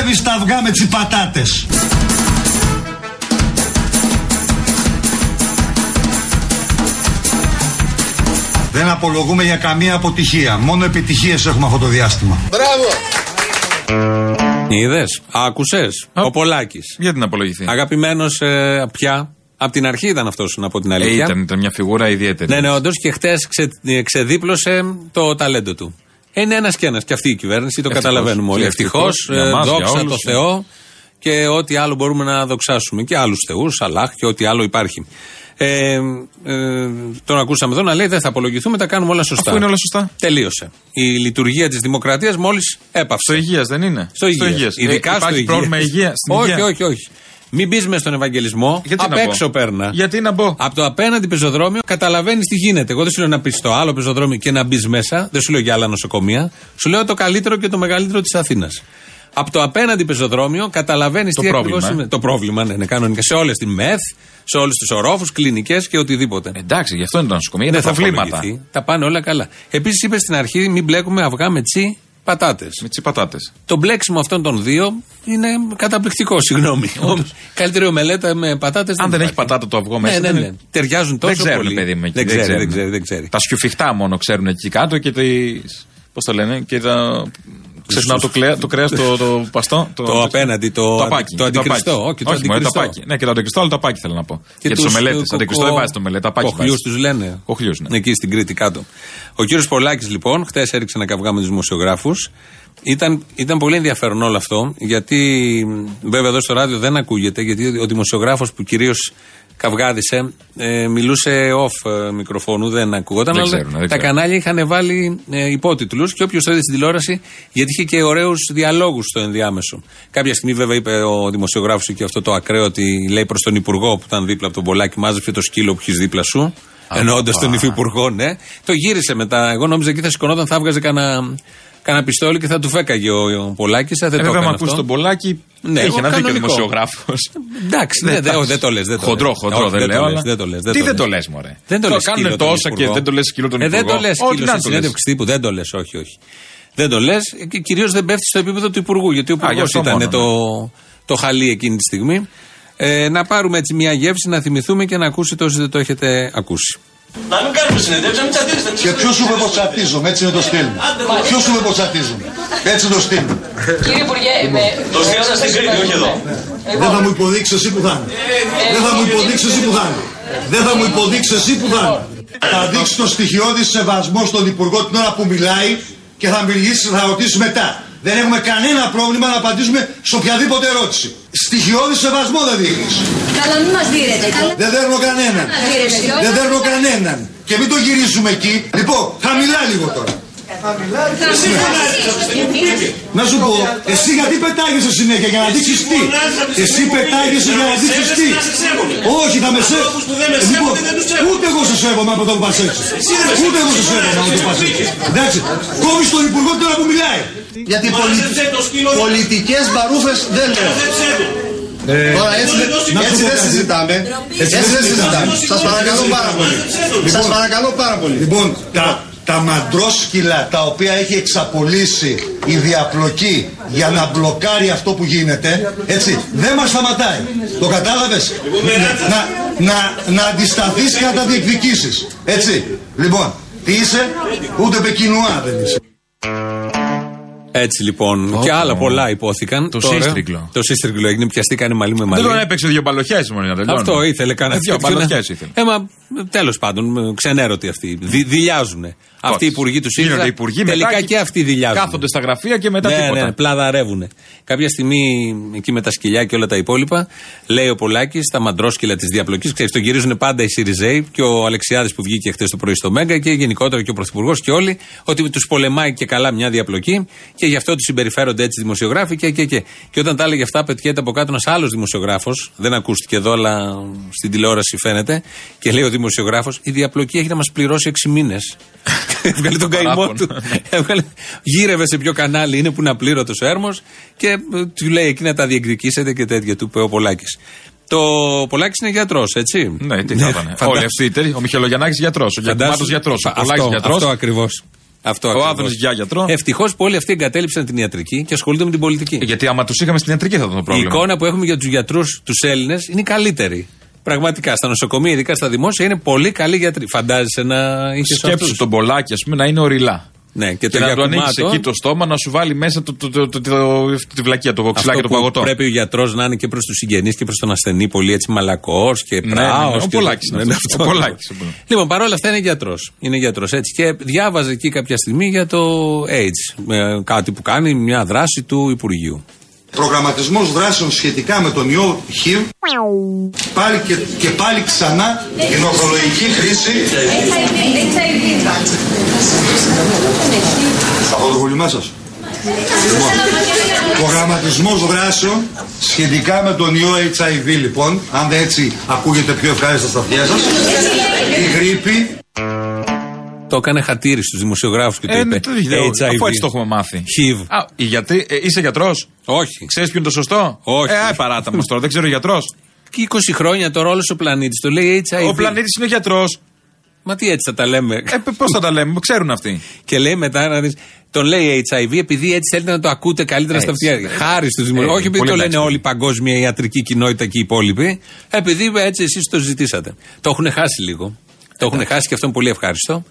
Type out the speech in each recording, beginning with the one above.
Μαζεύεις τα αυγά με τις πατάτες. Δεν απολογούμε για καμία αποτυχία. Μόνο επιτυχίες έχουμε αυτό το διάστημα. Μπράβο! Είδες, άκουσες. Ο Πολάκης. Γιατί να απολογηθεί. Αγαπημένος ε, πια. Από την αρχή ήταν αυτός, να πω την Ε, αλήθεια. ήταν, ήταν μια φιγούρα ιδιαίτερη. Ναι, ναι, όντως και χτες ξε, ε, ξεδίπλωσε το ταλέντο του. Είναι ένας και ένας. Και αυτή η κυβέρνηση, το Ευτυχώς. καταλαβαίνουμε όλοι. Και Ευτυχώς, ευτυχώς για μας, για δόξα όλους. τω Θεώ και ό,τι άλλο μπορούμε να δοξάσουμε. Και άλλους θεούς, Αλάχ και ό,τι άλλο υπάρχει. Ε, ε, τον ακούσαμε εδώ να λέει δεν θα απολογηθούμε, τα κάνουμε όλα σωστά. Αφού είναι όλα σωστά. Τελείωσε. Η λειτουργία της δημοκρατίας μόλις έπαυσε. Στο υγείας δεν είναι; Στο υγείας. υγείας. Ειδικά Ε, στο υπάρχει υγείας. πρόβλημα υγείας. Στην όχι, υγεία. όχι, όχι. Μην μπεις μες στον Ευαγγελισμό. Γιατί απ' να πω. έξω παίρνα. Γιατί να μπω; Από το απέναντι πεζοδρόμιο καταλαβαίνεις τι γίνεται. Εγώ δεν σου λέω να πεις στο άλλο πεζοδρόμιο και να μπεις μέσα. Δεν σου λέω για άλλα νοσοκομεία. Σου λέω το καλύτερο και το μεγαλύτερο της Αθήνας. Από το απέναντι πεζοδρόμιο καταλαβαίνεις Το τι πρόβλημα, ακριβώς ε. είναι. Το πρόβλημα, ναι, ναι, κανονικά. Σε όλες τη ΜΕΘ, σε όλους τους ορόφους, κλινικές και οτιδήποτε. Εντάξει, γι' αυτό είναι το νοσοκομείο. Είναι Δεν τα θα προβλήματα. απολογηθεί. Τα πάνε όλα καλά. Επίσης είπες στην αρχή μην μπλέκουμε αυγά με τσι πατάτες. Με τις πατάτες. Το μπλέξιμο αυτών των δύο είναι καταπληκτικό, συγγνώμη. Καλύτερη ομελέτα με πατάτες. Αν δεν έχει πατάτα το αυγό μέσα. Ναι, ναι, δεν ναι. είναι- Ταιριάζουν τόσο Δεν ξέρουν, πολύ. παιδί μου. εκεί, δεν, ξέρει, ξέρουν. δεν ξέρει, δεν ξέρει. Τα σιουφιχτά μόνο ξέρουν εκεί κάτω και τι. Πώς το λένε, και τα. Ξεχνάω το, κλαία, το κρέας, το, το παστό. Το απέναντι, το το αντι- απάκι. το αντικριστό, απάκι. όχι, το όχι μόνο, αντικριστό. απάκι. Ναι, και το αντικριστό, αλλά το απάκι θέλω να πω. Και για τι τους, ομελέτε. ε, Το αντικριστό κοκο- δεν βάζει το μελέτα. Απάκι. Κοχλιούς βάζει. τους λένε. Κοχλιούς, ναι. Εκεί στην Κρήτη κάτω. Ο κύριος Πολάκης λοιπόν, χτες έριξε ένα καυγά με τους δημοσιογράφους. Ήταν, ήταν πολύ ενδιαφέρον όλο αυτό, γιατί μ, βέβαια εδώ στο ράδιο δεν ακούγεται, γιατί ο δημοσιογράφος που κυρίως καυγάδισε ε, μιλούσε off ε, μικροφώνου, δεν ακούγονταν. Δεν αλλά ξέρουν, δεν τα ξέρουν. κανάλια είχαν βάλει ε, υπότιτλους και όποιος το είδε στην τηλεόραση, γιατί είχε και ωραίους διαλόγους στο ενδιάμεσο. Κάποια στιγμή, βέβαια, είπε ο δημοσιογράφος και αυτό το ακραίο ότι λέει προς τον Υπουργό που ήταν δίπλα από τον Πολάκη, μάζεψε το σκύλο που έχεις δίπλα σου. Εννοώντας τον Υφυπουργό, ναι. Το γύρισε μετά. Εγώ νόμιζα εκεί θα σηκωνόταν, θα έβγαζε κανένα κανένα πιστόλι και θα του φέκαγε ο, ο Πολάκης. Δεν Ε, το βέβαια, έκανε με αυτό. ακούσει τον Πολάκη. Ναι, Έχει ένα δίκιο κανονικό. δημοσιογράφος. Εντάξει, Ναι, ναι, δεν εντάξει. δεν το λες. Χοντρό, χοντρό δεν λέω. το αλλά- λες, Δεν το λες, Τι δεν το λες, Μωρέ; Δεν το Το λες κάνουν σκύλο τον τόσα και Υπουργό. δεν το λες σκύλο τον Ε, Δεν Υπουργό. το λες Ό,τι σκύλο να στη το λες. συνέντευξη τύπου. Δεν το λες, όχι, όχι. Δεν το λες και κυρίως δεν πέφτει στο επίπεδο του Υπουργού. Γιατί ο γι' Υπουργός αυτό ήταν μόνο, το, το χαλί εκείνη τη στιγμή. Ε, να πάρουμε έτσι μια γεύση, να θυμηθούμε και να ακούσετε όσοι δεν το έχετε ακούσει. Να μην κάνουμε συνέντευξη, να μην τσατίζετε. Και ποιος σου είπε πως τσατίζομαι, έτσι είναι το στυλ μου. Ποιος σου είπε πως τσατίζομαι, έτσι είναι το στυλ μου. Κύριε Υπουργέ, με... Το στείλα στην Κρήτη, όχι εδώ. Δεν θα μου υποδείξεις εσύ που θα είναι. Δεν θα μου υποδείξεις εσύ που θα είναι. Δεν θα μου υποδείξεις εσύ που θα είναι. Θα δείξεις το στοιχειώδη σεβασμό στον Υπουργό την ώρα που μιλάει και θα μιλήσεις, θα ρωτήσεις μετά. Δεν έχουμε κανένα πρόβλημα να απαντήσουμε σε οποιαδήποτε ερώτηση. Στοιχειώδη σεβασμό δεν δείχνεις. Καλά, μην μας δίνετε. Δεν δέρνω κανέναν. Δεν δέρνω κανέναν. Και μην το γυρίζουμε εκεί. Λοιπόν, χαμηλά λίγο τώρα. Να σου πω, εσύ γιατί πετάγεσαι συνέχεια για να δείξει τι; Εσύ πετάγεσαι για να δείξει τι; Όχι, θα με σέβομαι. Λοιπόν, ούτε εγώ σε σέβομαι από το που πας έτσι. Ούτε εγώ σε σέβομαι από το που πας έτσι. Εντάξει, κόβεις τον υπουργό τώρα που μιλάει. Γιατί Μάζεψε το σκύλο. πολιτικές μπαρούφες δεν λέω. Τώρα έτσι, να σου έτσι πω δεν κάτι. συζητάμε. Έτσι Έτσι δεν δεν συζητάμε. συζητάμε. Σας παρακαλώ πάρα πολύ. Σας παρακαλώ πάρα πολύ. Λοιπόν, τα, τα μαντρόσκυλα τα οποία έχει εξαπολύσει η διαπλοκή για να μπλοκάρει αυτό που γίνεται, έτσι, δεν μας σταματάει. Το κατάλαβες; Να, να, να αντισταθείς κατά διεκδικήσεις. Έτσι. Λοιπόν, τι είσαι; Ούτε πεκινουά δεν είσαι. Έτσι λοιπόν. Ω, και άλλα ω. πολλά υπόθηκαν. Το Τώρα- σύστριγκλο. Το σύστριγκλο έγινε, πιαστήκανε μαλλί με μαλλί. Δεν τον έπαιξε δύο μπαλοχιέ μόνο να τελειώνει. Αυτό ήθελε κανένα. Ε, Δύο μπαλοχιέ ήθελε. Ε, μα τέλος πάντων, ξενέρωτοι αυτοί. Δι, δηλιάζουν. Αυτοί οι υπουργοί του Γίνονται ΣΥΡΙΖΑ. υπουργοί τελικά μετά και αυτοί δηλιάζουν. Κάθονται στα γραφεία και μετά ναι, τίποτα. Ναι, πλαδαρεύουν. Κάποια στιγμή εκεί με τα σκυλιά και όλα τα υπόλοιπα, λέει ο Πολάκης στα μαντρόσκυλα της διαπλοκής. Ξέρεις, το γυρίζουν πάντα οι ΣΥΡΙΖΑΙ και ο Αλεξιάδης που βγήκε χθες το πρωί στο Μέγκα και γενικότερα και ο Πρωθυπουργός και όλοι, ότι τους πολεμάει και καλά μια διαπλοκή και γι' αυτό τους συμπεριφέρονται έτσι οι δημοσιογράφοι και, και, και. Και όταν τα έλεγε αυτά, πετιέται από κάτω ένας άλλος δημοσιογράφος, δεν ακούστηκε εδώ, αλλά στην τηλεόραση φαίνεται, και λέει ο δημοσιογράφος, η διαπλοκή έχει να μας πληρώσει 6 μήνες. Έβγαλε τον καημό Παράπονο. του. Έβγαλε, γύρευε σε ποιο κανάλι είναι που είναι απλήρωτος ο έρμος και ε, του λέει εκεί να τα διεκδικήσετε και τέτοια του είπε ο Πολάκης. Το Πολάκης είναι γιατρός, έτσι; Ναι, τι θα ήταν. φαντά- Όλοι αυτοί οι εταιροί. Ο Μιχελογιαννάκη γιατρός, ο φαντάσου- Γιακουμάτο γιατρός, ο αυτό- Πολάκης γιατρός. Αυτό ακριβώς. Αυτό Ο ακριβώς. Άδωνης για γιατρό. Ευτυχώς που όλοι αυτοί εγκατέλειψαν την ιατρική και ασχολούνται με την πολιτική. Γιατί άμα τους είχαμε στην ιατρική θα ήταν το Η πρόβλημα. εικόνα που έχουμε για τους γιατρούς, τους Έλληνες, είναι η καλύτερη. Πραγματικά στα νοσοκομεία, ειδικά στα δημόσια, είναι πολύ καλοί γιατροί. Φαντάζεσαι να είχε Σκέψου τον Πολάκη, ας πούμε, να είναι οριλά. Ναι, και, Και, το να του ανοίξει Γιακουμάτο, εκεί το στόμα να σου βάλει μέσα το, το, το, το, το- τη βλακία, το αυτό ξυλάκι, το που παγωτό. Πρέπει ο γιατρός να είναι και προς τους συγγενείς και προς τον ασθενή πολύ έτσι μαλακός και ναι, πράο. ναι, ο Πολάκης είναι αυτός. Ο Πολάκης, ο Πολάκης. Λοιπόν, παρόλα αυτά είναι γιατρός. Είναι γιατρός έτσι. Και διάβαζε εκεί κάποια στιγμή για το AIDS. ε, κάτι που κάνει, μια δράση του Υπουργείου. Προγραμματισμός δράσεων σχετικά με τον ιό HIV πάλι και, και πάλι ξανά η νοφρολογική χρήση από το βουλημά σας. Λοιπόν, προγραμματισμός δράσεων σχετικά με τον ιό HIV λοιπόν, αν δεν έτσι ακούγεται πιο ευχάριστα στα αυτιά σας, η γρήπη Το έκανε χατήρι στους δημοσιογράφους και το Ε, είπε. ναι, το video, HIV. Αφού έτσι το έχουμε μάθει. HIV. Α, οι γιατροί, ε, είσαι γιατρός; Όχι. Ξέρεις ποιο είναι το σωστό; Όχι. Ε, άι, παράτα μα τώρα, δεν ξέρω γιατρός. Και 20 χρόνια τώρα όλο ο πλανήτη το λέει HIV. Ο πλανήτης είναι γιατρός. Μα τι έτσι θα τα λέμε; Ε, πώς θα τα λέμε, ξέρουν αυτοί. Και λέει μετά να δεις, τον λέει HIV επειδή έτσι θέλετε να το ακούτε καλύτερα στα Έτσι. αυτιά. Χάρη στους δημοσιογράφου. Ε, Όχι επειδή πολύ το λένε εντάξει. όλη η παγκόσμια ιατρική κοινότητα και οι υπόλοιποι. Επειδή έτσι εσείς το ζητήσατε. Το έχουν χάσει λίγο. Το έχουν χάσει και αυτό είναι πολύ ευχάριστο.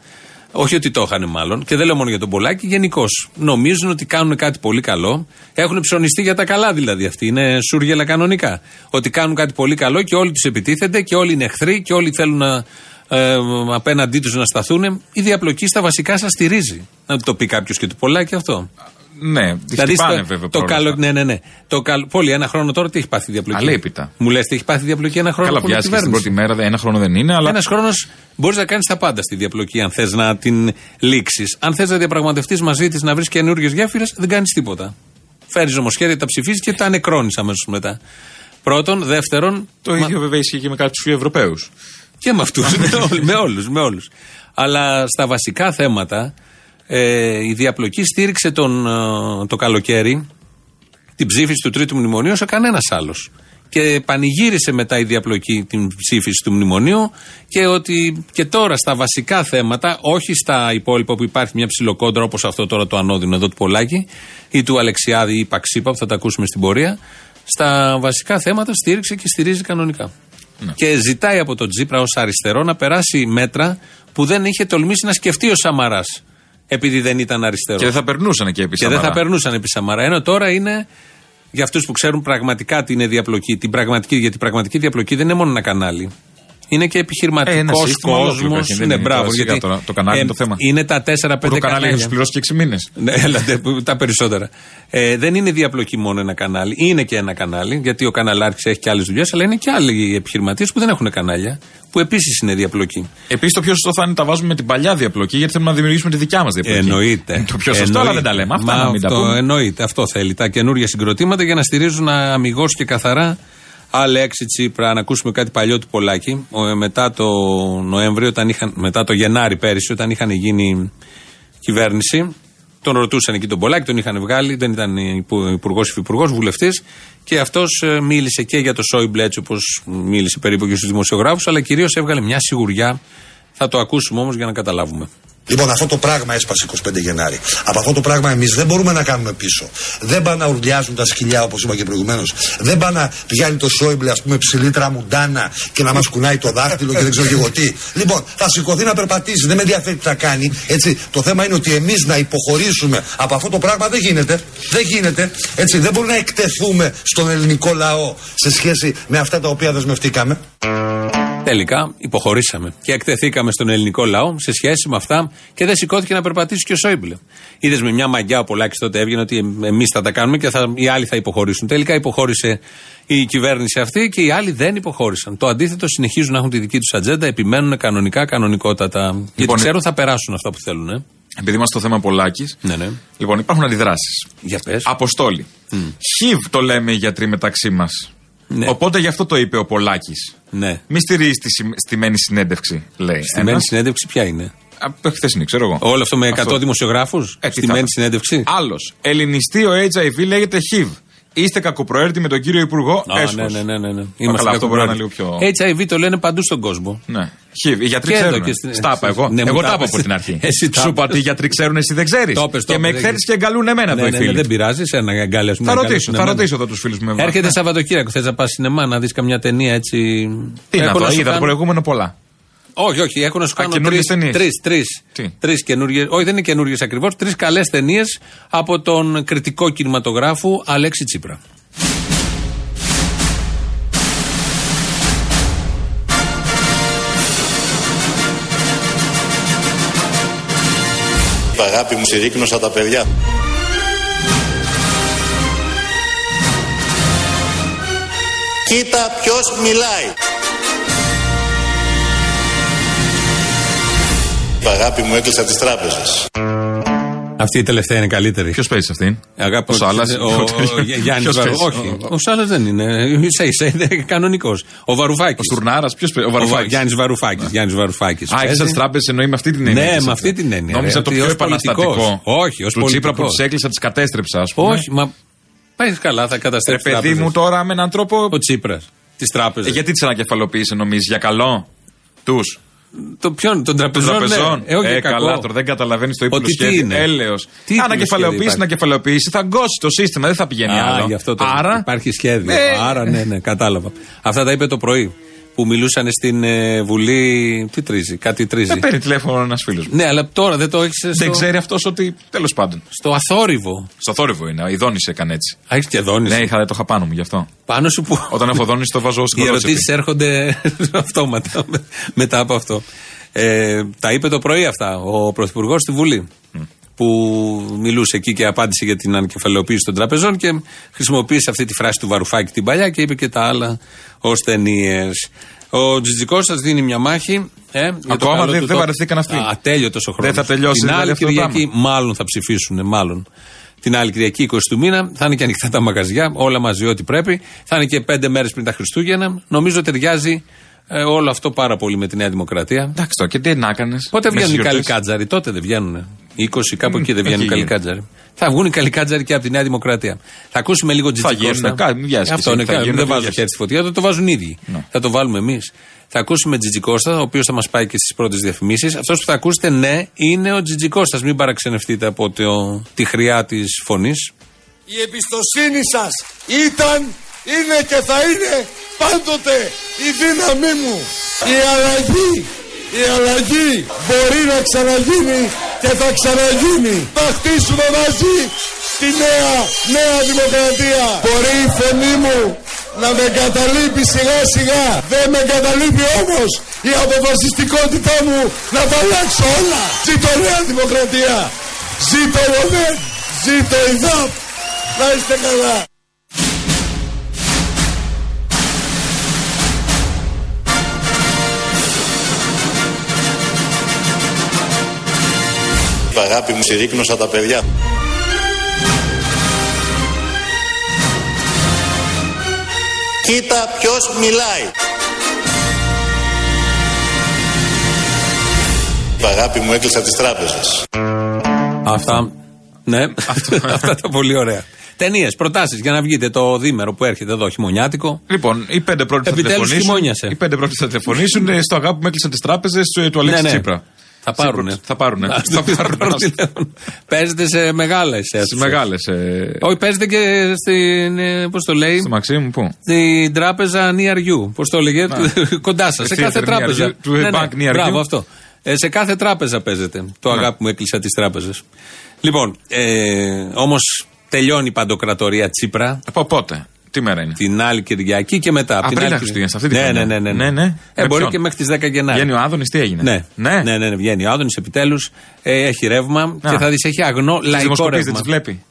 Όχι ότι το είχαν μάλλον. Και δεν λέω μόνο για τον Πολάκη. Γενικώς νομίζουν ότι κάνουν κάτι πολύ καλό. Έχουν ψωνιστεί για τα καλά δηλαδή αυτοί. Είναι σούργελα κανονικά. Ότι κάνουν κάτι πολύ καλό και όλοι τους επιτίθενται και όλοι είναι εχθροί και όλοι θέλουν να, ε, απέναντί τους να σταθούν. Η διαπλοκή στα βασικά σας στηρίζει. Να το πει κάποιος και του Πολάκη αυτό. Ναι, τη Δηλαδή, χτυπάνε στο- βέβαια. το πρώτα. καλό, ναι, ναι, ναι. Το καλό, πολύ, ένα χρόνο τώρα τι έχει πάθει η διαπλοκή; Αλέπιτα. Μου λες, τι έχει πάθει η διαπλοκή ένα χρόνο Καλά, που είναι πιάστηκε στην κυβέρνηση. πρώτη μέρα, δε- ένα χρόνο δεν είναι, αλλά. Ένας χρόνος μπορείς να κάνεις τα πάντα στη διαπλοκή, αν θες να την λήξεις. Αν θες να διαπραγματευτείς μαζί της, να βρεις καινούριε γέφυρες, δεν κάνεις τίποτα. Φέρεις νομοσχέδια, τα ψηφίζεις και τα νεκρώνει αμέσως μετά. Πρώτον. Δεύτερον. Το μα- ίδιο βέβαια ισχύει και με κάποιους Ευρωπαίους. και με αυτούς. με όλους. Με όλους. Αλλά στα βασικά θέματα ε, η διαπλοκή στήριξε τον, ε, το καλοκαίρι την ψήφιση του τρίτου μνημονίου όσο κανένας άλλος. Και πανηγύρισε μετά η διαπλοκή την ψήφιση του μνημονίου και ότι και τώρα στα βασικά θέματα, όχι στα υπόλοιπα που υπάρχει μια ψιλοκόντρα όπως αυτό τώρα το ανώδυνο εδώ του Πολάκη ή του Αλεξιάδη ή Παξίπα που θα τα ακούσουμε στην πορεία, στα βασικά θέματα στήριξε και στηρίζει κανονικά. Και ζητάει από τον Τζίπρα ως αριστερό να περάσει μέτρα που δεν είχε τολμήσει να σκεφτεί ο Σαμαράς. Επειδή δεν ήταν αριστερό. Και δεν θα περνούσαν και επί Και δεν θα Σαμαρά. περνούσαν επί Σαμαρά. Ενώ τώρα είναι για αυτούς που ξέρουν πραγματικά τι είναι διαπλοκή. Την πραγματική, γιατί η πραγματική διαπλοκή δεν είναι μόνο ένα κανάλι. Είναι και Ε, ένα επιχειρηματικός σύστημα ολόκληρο κόσμος. έχει, δεν Ναι, είναι μπράβο. τώρα σιγά Γιατί τώρα το κανάλι είναι το θέμα. Είναι τα 4-5 Που το κανάλι κανάλια. έχει πληρώσει και 6 μήνες. Ναι, έλατε, που- τα περισσότερα. Ε, δεν είναι διαπλοκή μόνο ένα κανάλι. Είναι και ένα κανάλι, γιατί ο καναλάρχης έχει και άλλες δουλειές, αλλά είναι και άλλοι επιχειρηματίες που δεν έχουν κανάλια, που επίσης είναι διαπλοκή. Επίσης το πιο σωστό θα είναι να τα βάζουμε με την παλιά διαπλοκή, γιατί θέλουμε να δημιουργήσουμε τη δικιά μας διαπλοκή. Εννοείται. Το πιο σωστό, αλλά δεν τα λέμε. Αυτά Μα να μην τα αυτό πούμε. Εννοείται. Αυτό θέλει. Τα καινούργια συγκροτήματα για να στηρίζουν αμυγός και καθαρά. Αλέξη Τσίπρα, να ακούσουμε κάτι παλιό του Πολάκη. Ο, ε, μετά το Νοέμβριο, όταν είχαν, μετά το Γενάρη πέρυσι, όταν είχαν γίνει κυβέρνηση, τον ρωτούσαν εκεί τον Πολάκη, τον είχαν βγάλει, δεν ήταν υπουργός υφυπουργός, βουλευτής. Και αυτός μίλησε και για το Σόιμπλε, έτσι όπως μίλησε περίπου και στους δημοσιογράφους, αλλά κυρίως έβγαλε μια σιγουριά. Θα το ακούσουμε όμως για να καταλάβουμε. Λοιπόν, αυτό το πράγμα έσπασε 25 Γενάρη. Από αυτό το πράγμα εμείς δεν μπορούμε να κάνουμε πίσω. Δεν πάνε να ουρλιάζουν τα σκυλιά όπως είπα και προηγουμένως. Δεν πάνε να πιάνει το Σόιμπλε, ας πούμε, ψηλή τραμουντάνα και να μας κουνάει το δάχτυλο και δεν ξέρω και εγώ τι. Λοιπόν, θα σηκωθεί να περπατήσει. Δεν με ενδιαφέρει τι θα κάνει. Έτσι, το θέμα είναι ότι εμείς να υποχωρήσουμε από αυτό το πράγμα δεν γίνεται. Δεν γίνεται. Έτσι, δεν μπορούμε να εκτεθούμε στον ελληνικό λαό σε σχέση με αυτά τα οποία δεσμευτήκαμε. Τελικά υποχωρήσαμε και εκτεθήκαμε στον ελληνικό λαό σε σχέση με αυτά και δεν σηκώθηκε να περπατήσει και ο Σόιμπλε. Είδες με μια μαγιά ο Πολάκης τότε έβγαινε ότι εμείς θα τα κάνουμε και θα, οι άλλοι θα υποχωρήσουν. Τελικά υποχώρησε η κυβέρνηση αυτή και οι άλλοι δεν υποχώρησαν. Το αντίθετο συνεχίζουν να έχουν τη δική τους ατζέντα, επιμένουν κανονικά, κανονικότατα. γιατί Λοιπόν, ξέρουν θα περάσουν αυτά που θέλουν. Ε. Επειδή είμαστε στο θέμα Πολάκης. Ναι, ναι. Λοιπόν, υπάρχουν αντιδράσεις. Για πες. Αποστόλη. Χιβ το λέμε οι γιατροί μεταξύ μας. Ναι. Οπότε γι' αυτό το είπε ο Πολάκης. Ναι. Μη στηρίζει τη συμ- στημένη συνέντευξη, λέει. Στημένη Ένας. συνέντευξη ποια είναι; Α, Το χθεσινή, ξέρω εγώ. Όλο αυτό με 100 Αυτό. δημοσιογράφους; Ε, τι Στημένη θα- συνέντευξη; Άλλος. Ελληνιστή ο HIV λέγεται HIV. Είστε κακοπροαίρετοι με τον κύριο Υπουργό. Α, Έσχος. ναι, ναι, ναι, ναι, ναι. καλά, αυτό μπορεί να είναι λίγο πιο- HIV το λένε παντού στον κόσμο. Ναι. Χι, οι γιατροί Και εδώ ξέρουν. και στην- Στα είπα εγώ. Ναι, μου εγώ τα τα είπα είπες. από την αρχή. Εσύ τα Σου είπα είπες. ότι οι γιατροί ξέρουν, εσύ δεν ξέρεις. Το είπες, το Και με είπες, εκφέρει δεν- και εγκαλούν εμένα Ναι, εδώ οι ναι, ναι, φίλοι. δεν πειράζει, εσένα εγκάλε. Θα ρωτήσω, θα ρωτήσω εδώ τους φίλους μου. με Έρχεται Σαββατοκύριακο, θες να πας σινεμά να δεις καμιά ταινία έτσι. Τι να Έχω δω, σου είδα το κάνω- προηγούμενο πολλά. Όχι, όχι, έχω να σου Α, κάνω καινούργιες τρεις, ταινίες. τρεις, τρεις, Τι; τρεις καινούργιες, όχι δεν είναι καινούργιες ακριβώς, τρεις καλές ταινίες από τον κριτικό κινηματογράφου Αλέξη Τσίπρα. Αγάπη μου, συρρήκνωσα τα παιδιά. Κοίτα ποιος μιλάει. Αγάπη μου, έκλεισα τις τράπεζες. Αυτή η τελευταία είναι καλύτερη. Ποιος παίζει αυτήν; Αγάπη Ο μου, Σάλλας. Ο, ο Γιάννης Ποιος παίζει; Όχι, ο Σάλλα δεν είναι. σα ίσα είναι κανονικός. Ο Βαρουφάκης. Ο Στουρνάρα, ποιος παίζει. Ο Βαρουφάκης. Γιάννης Βαρουφάκης. Γιάννης Βαρουφάκης. Α, Παίζει. έκλεισα τις τράπεζες εννοεί με αυτή την έννοια. Ναι, έκλεισα με τις αυτή την έννοια. Νόμιζα ρε, το ότι πιο ως επαναστατικό. πολιτικός. Όχι, ως Του Τσίπρα που πολιτικός. τι έκλεισα, τις κατέστρεψα, ας πούμε. Όχι, μα. Πάει καλά, θα Ρε καταστρέψει. παιδί τράπεζες. μου τώρα με έναν τρόπο. Ο Τσίπρας. Τη τράπεζα. Ε, γιατί τις ανακεφαλοποίησε νομίζεις, για καλό; Τους. Το ποιον, τον Των τραπεζών. τραπεζών. Ναι. Ε, όχι ε, για κακό. καλά, τώρα δεν καταλαβαίνεις το ύπουλο Ότι τι σχέδιο. είναι; Έλεος. Τι ύπουλο Ανακεφαλαιοποίηση, σχέδιο ανακεφαλαιοποίηση. Θα γκώσει το σύστημα, δεν θα πηγαίνει Α, άλλο. γι' αυτό το Άρα. υπάρχει σχέδιο. Ε, Άρα, ναι, ναι, κατάλαβα. Αυτά τα είπε το πρωί που μιλούσαν στην ε, Βουλή. Τι τρίζει, κάτι τρίζει. Δεν παίρνει τηλέφωνο ένας φίλος μου. Ναι, αλλά τώρα δεν το έχεις. Στο, Δεν ξέρει αυτός ότι. Τέλος πάντων. στο αθόρυβο. Στο θόρυβο είναι. Η Δόνης έκανε έτσι. Α, έχεις και δόνηση. Ναι, είχα το είχα πάνω μου γι' αυτό. Πάνω σου που. Όταν έχω δόνηση το βάζω στην Οι κορότσεπη. ερωτήσεις έρχονται αυτόματα με- μετά από αυτό. Ε, τα είπε το πρωί αυτά ο Πρωθυπουργός στη Βουλή. Που μιλούσε εκεί και απάντησε για την ανακεφαλαιοποίηση των τραπεζών και χρησιμοποίησε αυτή τη φράση του Βαρουφάκη την παλιά και είπε και τα άλλα ως ταινίες. Ο Τζιτζικός σας δίνει μια μάχη. Ε, για το Ακόμα καλό δεν- του δεν το- βαρεθήκαν αυτοί. Α, ατέλειωτος ο χρόνος. Δεν θα τελειώσει, Την δηλαδή, άλλη αυτό το Κυριακή πράγμα. μάλλον θα ψηφίσουν, μάλλον. Την άλλη Κυριακή 20 του μήνα θα είναι και ανοιχτά τα μαγαζιά, όλα μαζί ό,τι πρέπει. Θα είναι και πέντε μέρες πριν τα Χριστούγεννα. Νομίζω ταιριάζει ε, όλο αυτό πάρα πολύ με τη Νέα Δημοκρατία. Εντάξει τώρα, και τι να έκανες. Πότε βγαίνουν οι καλικάτζαροι, τότε δεν βγαίνουν. 20 κάπου εκεί δεν βγαίνουν οι εκεί καλικάτζαροι. Θα βγουν οι καλικάτζαροι και από τη Νέα Δημοκρατία. Θα ακούσουμε λίγο Τζιτζικώστα. γίνουνε, κα- μην βιάζεις Αυτό και είναι, εσύ, θα κα- γίνουνε, δεν μην βάζω βιάζεις. χέρι στη φωτιά, το, το βάζουν οι ίδιοι. Ναι. Θα το βάλουμε εμείς. Θα ακούσουμε Τζιτζικώστα, ο οποίος θα μας πάει και στις πρώτες διαφημίσεις. Αυτός που θα ακούσετε, ναι, είναι ο Τζιτζικώστα. Μην παραξενευτείτε από το, τη χρειά της φωνής. Η εμπιστοσύνη σας ήταν, είναι και θα είναι πάντοτε η δύναμή μου. Η αλλαγή, η αλλαγή μπορεί να ξαναγίνει και θα ξαναγίνει. Θα χτίσουμε μαζί τη νέα, νέα δημοκρατία. Μπορεί η φωνή μου να με εγκαταλείπει σιγά σιγά. Δεν με εγκαταλείπει όμως η αποφασιστικότητά μου να τα αλλάξω όλα. Ζήτω νέα δημοκρατία. Ζήτω ο ΔΕΝ. Ζήτω η ΔΑΠ. Να είστε καλά. Αγάπη μου, συρρήκνωσα τα παιδιά. Κοίτα ποιος μιλάει. Αγάπη μου, έκλεισα τις τράπεζες. Αυτά. Ναι, αυτά τα πολύ ωραία. Ταινίες, προτάσεις για να βγείτε το δίμερο που έρχεται εδώ, χειμωνιάτικο. Λοιπόν, οι πέντε πρώτοι θα Επιτέλους τηλεφωνήσουν. χειμώνιασε. Οι πέντε πρώτοι θα τηλεφωνήσουν ε, στο αγάπη που με έκλεισαν τις τράπεζες του Αλέξη Ναι, ναι. Τσίπρα. Θα πάρουνε. Θα πάρουνε. Α, Θα θα πάρουνε. πάρουν τηλέφωνο. Παίζετε σε μεγάλες Στι μεγάλες. Όχι, παίζετε και στην. Πώς το λέει; Στο Μαξίμου, πού; Στην τράπεζα near you. Πώς το έλεγε, κοντά σας. Σε The κάθε theater near τράπεζα. you, to a bank near Μπράβο, you. αυτό. Ε, σε κάθε τράπεζα παίζετε. Το αγάπη μου έκλεισα τις τράπεζες. Λοιπόν, ε, όμως τελειώνει η παντοκρατορία Τσίπρα Από πότε; Τι μέρα είναι; την άλλη Κυριακή και μετά. Α, την πριν άλλη τα Χριστούγεννα, σε αυτή τη ναι, χρονιά. ναι, ναι, ναι. Ναι, ναι. Ε, Με μπορεί ποιον; και μέχρι τις 10 Γενάρη. Βγαίνει ο Άδωνης, τι έγινε; Ναι. ναι. ναι, ναι, ναι, βγαίνει ο Άδωνης επιτέλους. Ε, έχει ρεύμα και θα δεις, έχει αγνό Τις λαϊκό δημοσκοπήσεις ρεύμα. δεν τις βλέπει;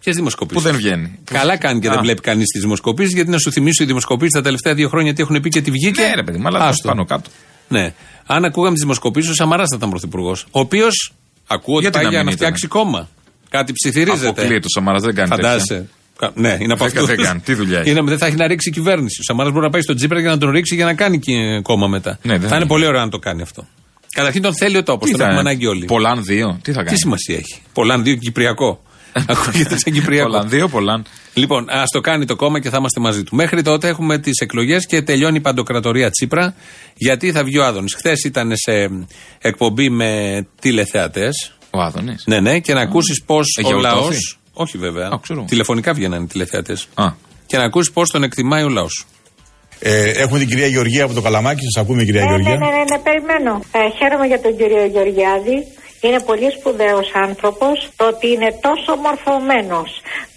Ποιες δημοσκοπήσεις; Που δεν βγαίνει. Καλά κάνει και Α. δεν βλέπει κανείς τις δημοσκοπήσεις, γιατί να σου θυμίσω οι δημοσκοπήσεις τα τελευταία δύο χρόνια τι έχουν πει και τι βγήκε. Ναι, ρε παιδί, μου, αλλά Άστο. πάνω κάτω. Ναι. Αν ακούγαμε τις δημοσκοπήσεις, ο Σαμαράς θα ήταν πρωθυπουργός. Ο οποίος ακούω ότι Γιατί πάει να για μην να ήταν. φτιάξει κόμμα. Κάτι ψιθυρίζεται. Αποκλείεται ο Σαμαράς, δεν κάνει τέτοια. Φαντάζεσαι. Κα- Ναι, είναι από Δεν- αυτούς. δεν κάνει. Τι δουλειά έχει; Είναι, δεν θα έχει να ρίξει η κυβέρνηση. Ο Σαμαράς μπορεί να πάει στον Τζίπρα για να τον ρίξει για να κάνει και κόμμα μετά. Ναι, δεν θα θα είναι είναι. πολύ ωραίο αν το κάνει αυτό. Καταρχήν τον θέλει ο τόπος. Τι Τον θα έχουμε είναι, ανάγκη όλοι. Πολάν δύο, τι θα Τι κάνει. σημασία έχει; Πολάν δύο Κυπριακό. Ακούγεται σαν Κυπριακό. Ολλανδίο, Πολάν. Λοιπόν, ας το κάνει το κόμμα και θα είμαστε μαζί του. Μέχρι τότε έχουμε τις εκλογές και τελειώνει η παντοκρατορία Τσίπρα. Γιατί θα βγει ο Άδωνης. Χθες ήταν σε εκπομπή με τηλεθεατές. Ο Άδωνης. Ναι, ναι, και να ακούσεις πώς Έχει ο λαό. Γιορτώσει; Όχι βέβαια. Α, ξέρω. Τηλεφωνικά βγαίνανε οι τηλεθεατές. Α. Και να ακούσεις πώς τον εκτιμάει ο λαός. Ε, έχουμε την κυρία Γεωργία από το Καλαμάκι. Σας ακούμε, κυρία Ναι, ναι, Γεωργία. ναι, ναι, ναι, περιμένω. Ε, χαίρομαι για τον κύριο Γεωργιάδη. Είναι πολύ σπουδαίος άνθρωπος το ότι είναι τόσο μορφωμένος,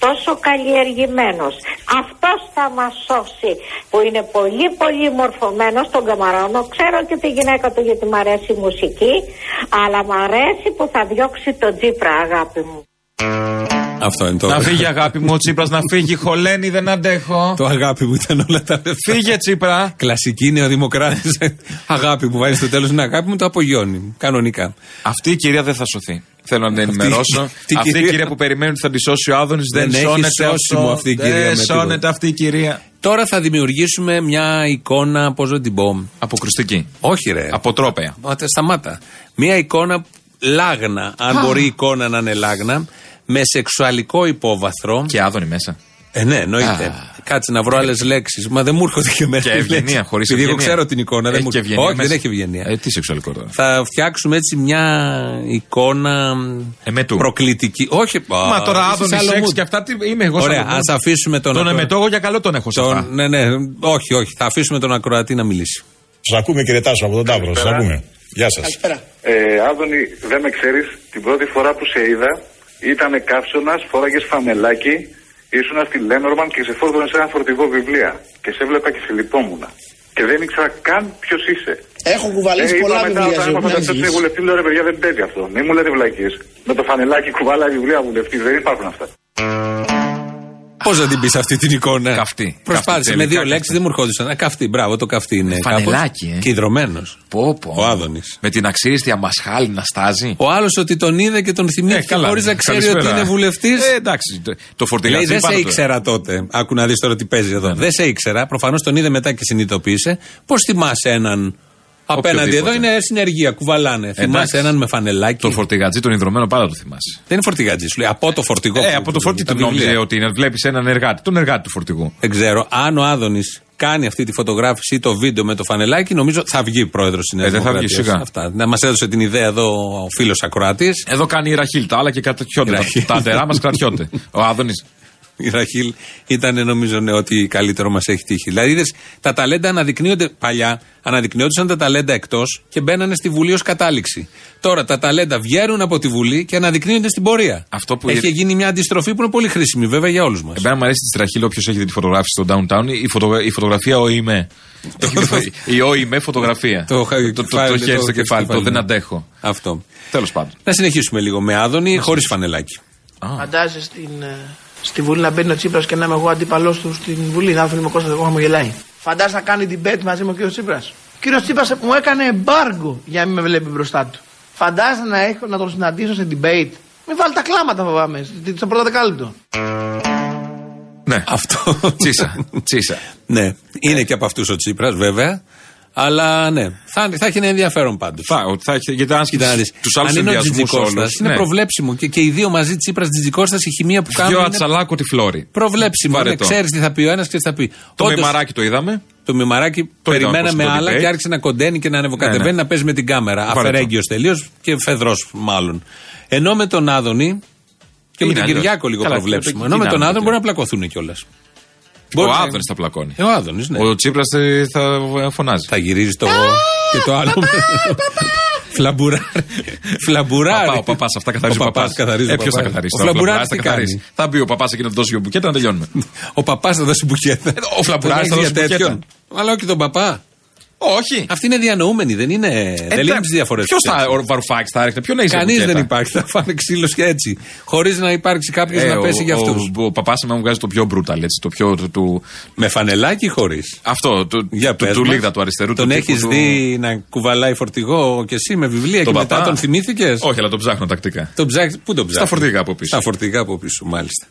τόσο καλλιεργημένος. Αυτός θα μας σώσει που είναι πολύ πολύ μορφωμένος τον Καμαρώνο. Ξέρω και τη γυναίκα του γιατί μου αρέσει η μουσική, αλλά μου αρέσει που θα διώξει τον Τζίπρα αγάπη μου. Αυτό είναι το. Να φύγει, αγάπη μου, ο Τσίπρας να φύγει. Χολένη, δεν αντέχω. Το αγάπη μου ήταν όλα τα λεφτά. Φύγε, Τσίπρα. Κλασική νεοδημοκράτη. αγάπη που βάζεις στο τέλος είναι αγάπη μου, το απογειώνει. Κανονικά. Αυτή η κυρία δεν θα σωθεί. Θέλω να την ενημερώσω. αυτή η Αυτή η κυρία- κυρία που περιμένει ότι θα τη σώσει ο Άδωνης δεν, Δεν έχει σώνεται σώσιμο αυτό. αυτή η κυρία με Δεν τίποτα. σώνεται αυτή η κυρία. Τώρα θα δημιουργήσουμε μια εικόνα, πώς να την πω. Αποκρουστική. Όχι, ρε. Αποτρόπαια. Μα, τε- Σταμάτα. Μια εικόνα λάγνα, αν μπορεί η εικόνα να είναι λάγνα, με σεξουαλικό υπόβαθρο. Και Άδωνη μέσα. Ε, ναι, εννοείται. Α. Κάτσε να βρω άλλες λέξεις. Μα δεν μου έρχονται και εμένα. Και τις ευγενία, λέξεις. χωρίς Επειδή εγώ ξέρω την εικόνα. δεν Έχει μου... και ευγενία. Όχι, μέσα. δεν έχει ευγενία. Ε, τι σεξουαλικό τώρα. Θα φτιάξουμε έτσι μια εικόνα Εμετού. προκλητική. Όχι, Μα τώρα είσαι Άδωνη σε άλλο σεξ mood. και αυτά τι είμαι εγώ Ωραία, σαν ας αφήσουμε τον. Τον ακρο- εμετώ εγώ για καλό τον έχω σε αυτά. τον... Ναι, ναι, όχι, όχι. Θα αφήσουμε τον ακροατή να μιλήσει. Σας ακούμε, κύριε Τάσο, από τον Ταύρο. Σας ακούμε. Γεια σας. Ε, Άδωνη, δεν με ξέρεις. Την πρώτη φορά που σε είδα ήταν καύσωνας, φόραγες φανελάκι, ήσουνας στη Λένορμαν και σε φόρτωνες σε ένα φορτηγό βιβλία. Και σε έβλεπα και σε λυπόμουν. Και δεν ήξερα καν ποιος είσαι. Έχω κουβαλήσει Ε, είπα πολλά μετά, βιβλία όταν ζωή έμαθα μου, ότι αυτός είναι βουλευτής, λέω ρε παιδιά δεν παίζει αυτό. Μην μου λέτε βλακίε. Με το φανελάκι κουβάλα βιβλία βουλευτής, δεν υπάρχουν αυτά. Πώς να την πεις αυτή την εικόνα; Καυτή. Προσπάθησε Καυτή, με τελικά δύο λέξεις, καυτή. δεν μου ερχόντουσαν. Α, Καυτή, μπράβο, το καυτή είναι. Φανελάκι, κάπως. ε. Και υδρωμένο. Πω, πω. Ο Άδωνης. Με την αξίριστη αμασχάλη να στάζει. Ο άλλος ότι τον είδε και τον θυμήθηκε Ε, καλά, χωρίς να ξέρει καλησπέρα. ότι είναι βουλευτής. Ε, εντάξει. Το, το φορτηγάτσι Λέει δεν σε πάνω του. ήξερα τότε. Άκου να δεις τώρα τι παίζει Ναι, εδώ. Δεν σε ήξερα. Προφανώς τον είδε μετά και συνειδητοποίησε. Πώς θυμάσαι έναν. Απέναντι Οποιοδήποτε. εδώ είναι συνεργεία, κουβαλάνε. Θυμάσαι έναν με φανελάκι; Το φορτηγατζή τον ιδρωμένο πάντα το θυμάσαι. Δεν είναι φορτηγάτζη, σου λέει. Από το φορτηγό. Ε, που- από το φορτηγό τα του νόμιζε βιβλία. ότι είναι. Βλέπεις έναν εργάτη. Τον εργάτη του φορτηγού. Δεν ξέρω. Αν ο Άδωνης κάνει αυτή τη φωτογράφηση ή το βίντεο με το φανελάκι, νομίζω θα βγει πρόεδρος της Νέα Ε, δεν θα βγει, σιγά. Αυτά. Να μας έδωσε την ιδέα εδώ ο φίλος Ακροατής. Εδώ κάνει η Ραχίλ τα άλλα και κρατιόνται. Η Τα- Ραχίλ. Τα αντερά μας κρατιόνται. Ο Άδωνης. Η Ραχίλ ήταν νομίζω ναι, ότι καλύτερο μας έχει τύχει. Δηλαδή είδες, τα ταλέντα αναδεικνύονται παλιά, αναδεικνύονταν τα ταλέντα εκτός και μπαίνανε στη Βουλή ως κατάληξη. Τώρα τα ταλέντα βγαίνουν από τη Βουλή και αναδεικνύονται στην πορεία. Αυτό που έχει ήρθε- γίνει μια αντιστροφή που είναι πολύ χρήσιμη βέβαια για όλους μας. Εμένα μου αρέσει της Ραχίλ, όποιος έχει δει τη φωτογράφηση στο downtown, η, φωτογρα... η φωτογραφία ο ΙΜΕ. Έχει δει φω- η ο ΙΜΕ φωτογραφία. Το το, χα- το, κεφάλι, το χέρι το στο κεφάλι, το κεφάλι. δεν αντέχω. Αυτό. Τέλος πάντων. Να συνεχίσουμε λίγο με Άδωνη χωρίς φανελάκι. Φαντάζεσαι στην, ε, στη Βουλή να μπαίνει ο Τσίπρας και να είμαι εγώ αντίπαλός του στην Βουλή. Να έρθουν με Κώστα εγώ χαμογελάει. Φαντάζεσαι να κάνει debate μαζί με ο κύριος Τσίπρας. Ο κύριος Τσίπρας μου έκανε εμπάργκο για να μην με βλέπει μπροστά του. Φαντάζεσαι να, έχω, να τον συναντήσω σε debate. Μην βάλει τα κλάματα φοβάμαι στο- στο πρώτο δεκάλεπτο. Ναι. Αυτό. Τσίσα. Τσίσα. ναι, είναι και από αυτούς ο Τσίπρας βέβαια. Αλλά ναι, θα, θα έχει ένα ενδιαφέρον πάντως. Θα, ότι θα έχει, γιατί αν Κοίτα να δεις. τους άλλους Αν είναι ο συνδυασμού Τζιτζικώστας, όλους. είναι προβλέψιμο. Και, και οι δύο μαζί, Τσίπρας Τζιτζικώστας, η χημεία που κάνουν. Δυο είναι ατσαλάκο τη φλόρη. προβλέψιμο. Βαρετό. Δεν ξέρεις τι θα πει ο ένας και τι θα πει. Το Όντως, μεμαράκι το είδαμε. Το μημαράκι Το είδαμε περιμέναμε πώς το άλλα debate. και άρχισε να κοντένει και να ανεβοκατεβαίνει Ναι, ναι. να παίζει με την κάμερα. Βαρετό. Αφαιρέγγιος τελείως και φεδρός μάλλον. Ενώ με τον Άδωνη και με Είναι τον αλλιώς. Κυριάκο λίγο Καλά, προβλέψιμο. τι Ενώ με να τον είναι Άδωνη τέτοιο. μπορεί να πλακωθούν κιόλας. Ο Άδωνης θα πλακώνει. Ε, ο Άδωνης, ναι. Ο Τσίπρας θα φωνάζει. Θα γυρίζει το. και το άλλο. Φλαμπουράρι. Φλαμπουράρι. Παπά, ο παπάς, αυτά καθαρίζει ο Ο παπάς. παπάς καθαρίζει Ε, ο ποιος θα παπάς. καθαρίσει. Ο τώρα, Φλαμπουράρης θα τι καθαρίσει. κάνει; Θα μπει ο παπάς εκεί να του δώσει δύο μπουκέτα να τελειώνουμε. Ο παπάς θα δώσει μπουκέτα. ο Φλαμπουράρης θα Δεν δώσει έχει για μπουκέτα. τέτοιον. Αλλά όχι τον παπά. Όχι. Αυτή είναι διανοούμενη, δεν είναι. δεν λύνει τις διαφορές. Ποιος θα, ο Βαρουφάκης θα έρχεται, ποιον έχει Κανείς δεν υπάρχει. Θα φάνε ξύλος και έτσι. Χωρίς να υπάρξει κάποιος Ε, να πέσει για αυτούς. Ο, ο, ο παπά μου βγάζει το πιο brutal, έτσι. Το πιο. Του, του, Με φανελάκι χωρίς. αυτό, του, Για του, πες του μας. λίγδα του αριστερού. Τον του έχεις τύπου του- δει να κουβαλάει φορτηγό και εσύ με βιβλία Τον και μετά παπά. τον θυμήθηκες; Όχι, αλλά τον ψάχνω τακτικά. Τον ψάχνεις- Πού τον ψάχνεις; Στα φορτηγά από πίσω. Στα φορτηγά από πίσω, μάλιστα.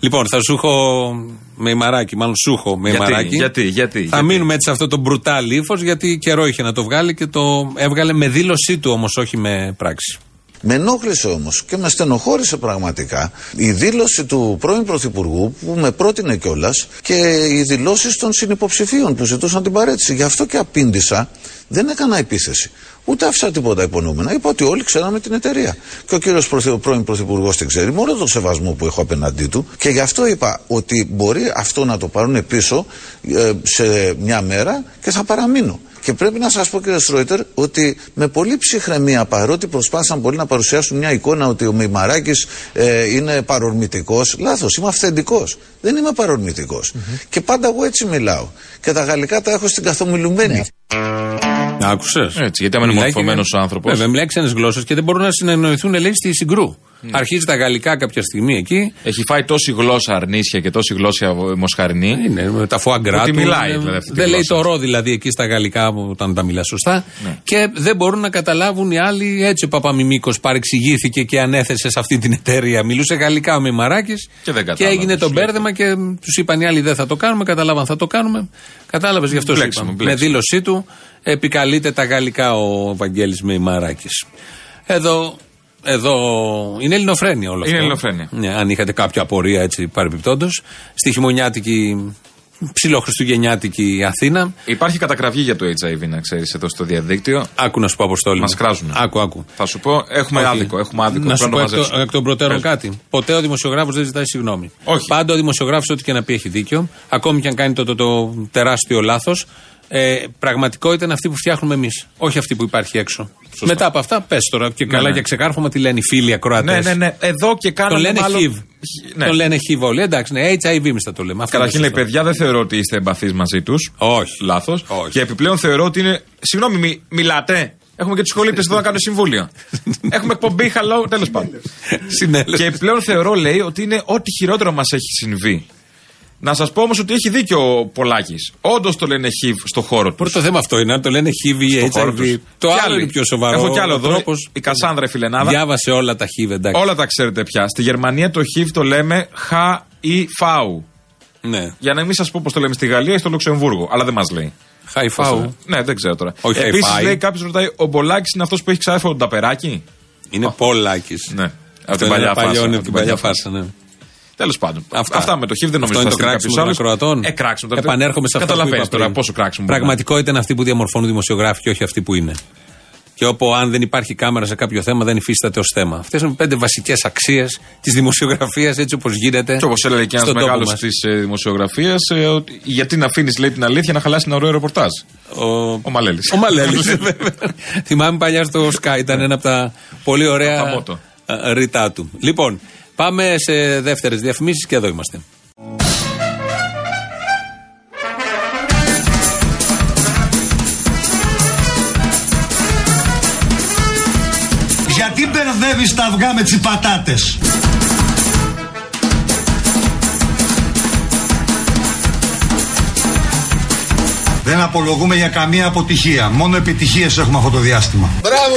Λοιπόν, θα σου έχω με ημαράκι, μάλλον σου έχω με Γιατί, ημαράκι. γιατί, γιατί, Θα γιατί; μείνουμε έτσι σε αυτό το μπρουτάλ ύφος, γιατί καιρό είχε να το βγάλει και το έβγαλε με δήλωσή του όμως, όχι με πράξη. Με ενόχλησε όμως και με στενοχώρησε πραγματικά η δήλωση του πρώην Πρωθυπουργού που με πρότεινε κιόλας και οι δηλώσεις των συνυποψηφίων που ζητούσαν την παρέτηση. Γι' αυτό και απήντησα, δεν έκανα επίθεση. Ούτε άφησα τίποτα υπονοούμενα. Είπα ότι όλοι ξέραμε την εταιρεία. Και ο κύριος πρώην Πρωθυπουργός την ξέρει, με όλο τον σεβασμό που έχω απέναντί του. Και γι' αυτό είπα ότι μπορεί αυτό να το πάρουν πίσω ε, σε μια μέρα και θα παραμείνω. Και πρέπει να σας πω, κύριε Στρόιτερ, ότι με πολύ ψυχραιμία παρότι προσπάθησαν πολύ να παρουσιάσουν μια εικόνα ότι ο Μημαράκης ε, είναι παρορμητικός. Λάθος, είμαι αυθεντικός. Δεν είμαι παρορμητικός. Και πάντα εγώ έτσι μιλάω. Και τα γαλλικά τα έχω στην καθομιλουμένη. Άκουσες; Έτσι, γιατί άμα είναι μορφωμένος άνθρωπος. Βέβαια, μιλάει ξένες γλώσσες και δεν μπορούν να συνεννοηθούν, λέει, στη συγκρού. Αρχίζει τα γαλλικά κάποια στιγμή εκεί. Έχει φάει τόση γλώσσα αρνίσια και τόση γλώσσα μοσχαρινή. Είναι με τα φουαγκρά Ότι του. μιλάει, είναι- δηλαδή, αυτή τη δεν λέει γλώσσα. το ρο δηλαδή εκεί στα γαλλικά όταν τα μιλάς σωστά. Ναι. Και δεν μπορούν να καταλάβουν οι άλλοι. Έτσι ο Παπαμιμίκος παρεξηγήθηκε και ανέθεσε σε αυτή την εταιρεία. Μιλούσε γαλλικά ο Μημαράκης. Και δεν Και κατάλαβες, έγινε το σου λέει. μπέρδεμα και τους είπαν οι άλλοι δεν θα το κάνουμε. Κατάλαβαν θα το κάνουμε. Κατάλαβες γι' αυτό σου Μπλέξιμο, είπαμε. Με μπλέξιμο. δήλωσή του επικαλείται τα γαλλικά ο Βαγγέλης Μημαράκη. Εδώ, εδώ είναι ελληνοφρένεια όλο αυτό. Είναι ελληνοφρένεια. Ναι, αν είχατε κάποια απορία έτσι παρεμπιπτόντως. Στη χειμωνιάτικη, ψιλοχριστουγεννιάτικη Αθήνα. Υπάρχει κατακραυγή για το HIV, να ξέρεις εδώ στο διαδίκτυο. Άκου να σου πω αποστόλη. Μας κράζουν. Άκου, άκου. Θα σου πω, έχουμε Όχι. άδικο. Έχουμε άδικο. Να σου πρέπει πω το εκ, το- μαζέψουμε. εκ των προτέρων Πες. κάτι. Ποτέ ο δημοσιογράφος δεν ζητάει συγγνώμη. Όχι. Πάντα ο δημοσιογράφος, ό,τι και να πει, έχει δίκιο. Ακόμη και αν κάνει το, το, το τεράστιο λάθος. Ε, πραγματικότητα είναι αυτή που φτιάχνουμε εμείς. Όχι αυτή που υπάρχει έξω. Μετά από αυτά, πες τώρα και καλά ναι. για ξεκάρφωμα τι λένε οι φίλοι ακροατές. Ναι, ναι, ναι. Εδώ και κάναμε Το λένε μάλλον... HIV. Ναι. Το λένε HIV όλοι. Εντάξει, ναι, HIV εμεί θα το λέμε. Αυτό Καταρχήν είναι λέει, σωστό. παιδιά, δεν θεωρώ ότι είστε εμπαθείς μαζί τους. Όχι. Λάθος. Όχι. Και επιπλέον θεωρώ ότι είναι. Συγγνώμη, μι- μιλάτε. Έχουμε και τους σχολείτε εδώ να κάνουν συμβούλια. Έχουμε εκπομπή, χαλό, τέλος πάντων. Συνέλευση. και επιπλέον θεωρώ, λέει, ότι είναι ό,τι χειρότερο μας έχει συμβεί. Να σας πω όμως ότι έχει δίκιο ο Πολάκης. Όντως το λένε HIV στο χώρο τους. Πρώτο θέμα αυτό είναι, αν το λένε HIV ή HIV. Το Κι άλλο άλλοι. είναι πιο σοβαρό. Έχω κι άλλο Ο εδώ. τρόπος- Η Κασάνδρα η Φιλενάδα. Διάβασε όλα τα HIV, εντάξει. Όλα τα ξέρετε πια. Στη Γερμανία το HIV το λέμε HIV. Ναι. Για να μην σας πω πώς το λέμε στη Γαλλία ή στο Λουξεμβούργο. Αλλά δεν μας λέει. Χαϊφάου. Ναι, δεν ξέρω τώρα. Όχι Επίσης hi-fi. λέει κάποιος ρωτάει, ο Μπολάκης είναι αυτός που έχει ξάδερφο τον Ταπεράκη. Είναι Πολάκης. Ναι. Από Αυτό την είναι παλιά ένα παλιό, φάση. Τέλος πάντων. Αυτά. Αυτά. με το HIV δεν Αυτό νομίζω είναι θα το στείλει κράξιμο κάποιος των άλλος. ακροατών. Ε, κράξιμο. τώρα. Επανέρχομαι σε αυτό που Καταλαβαίνεις είπα τώρα πριν. πόσο κράξιμο μπορεί να είναι. Πραγματικότητα είναι αυτή που διαμορφώνουν οι δημοσιογράφοι και όχι αυτοί που είναι. Και όπου αν δεν υπάρχει κάμερα σε κάποιο θέμα δεν υφίσταται ως θέμα. Αυτές είναι πέντε βασικές αξίες της δημοσιογραφίας έτσι όπως γίνεται. Και όπως έλεγε και ένας στον τόπο μεγάλος μας. της ε, δημοσιογραφίας, γιατί να αφήνεις λέει την αλήθεια να χαλάσει ένα ωραίο ρεπορτάζ. Ο, Ο Μαλέλης. ο Μαλέλης, βέβαια. Θυμάμαι παλιά στο Sky, ήταν ένα από τα πολύ Τα ωραία μότο. ε, ρητά του. Λοιπόν, πάμε σε δεύτερες διαφημίσεις και εδώ είμαστε. Γιατί μπερδεύεις τα αυγά με τις πατάτες; Δεν απολογούμε για καμία αποτυχία. Μόνο επιτυχίες έχουμε αυτό το διάστημα. Μπράβο.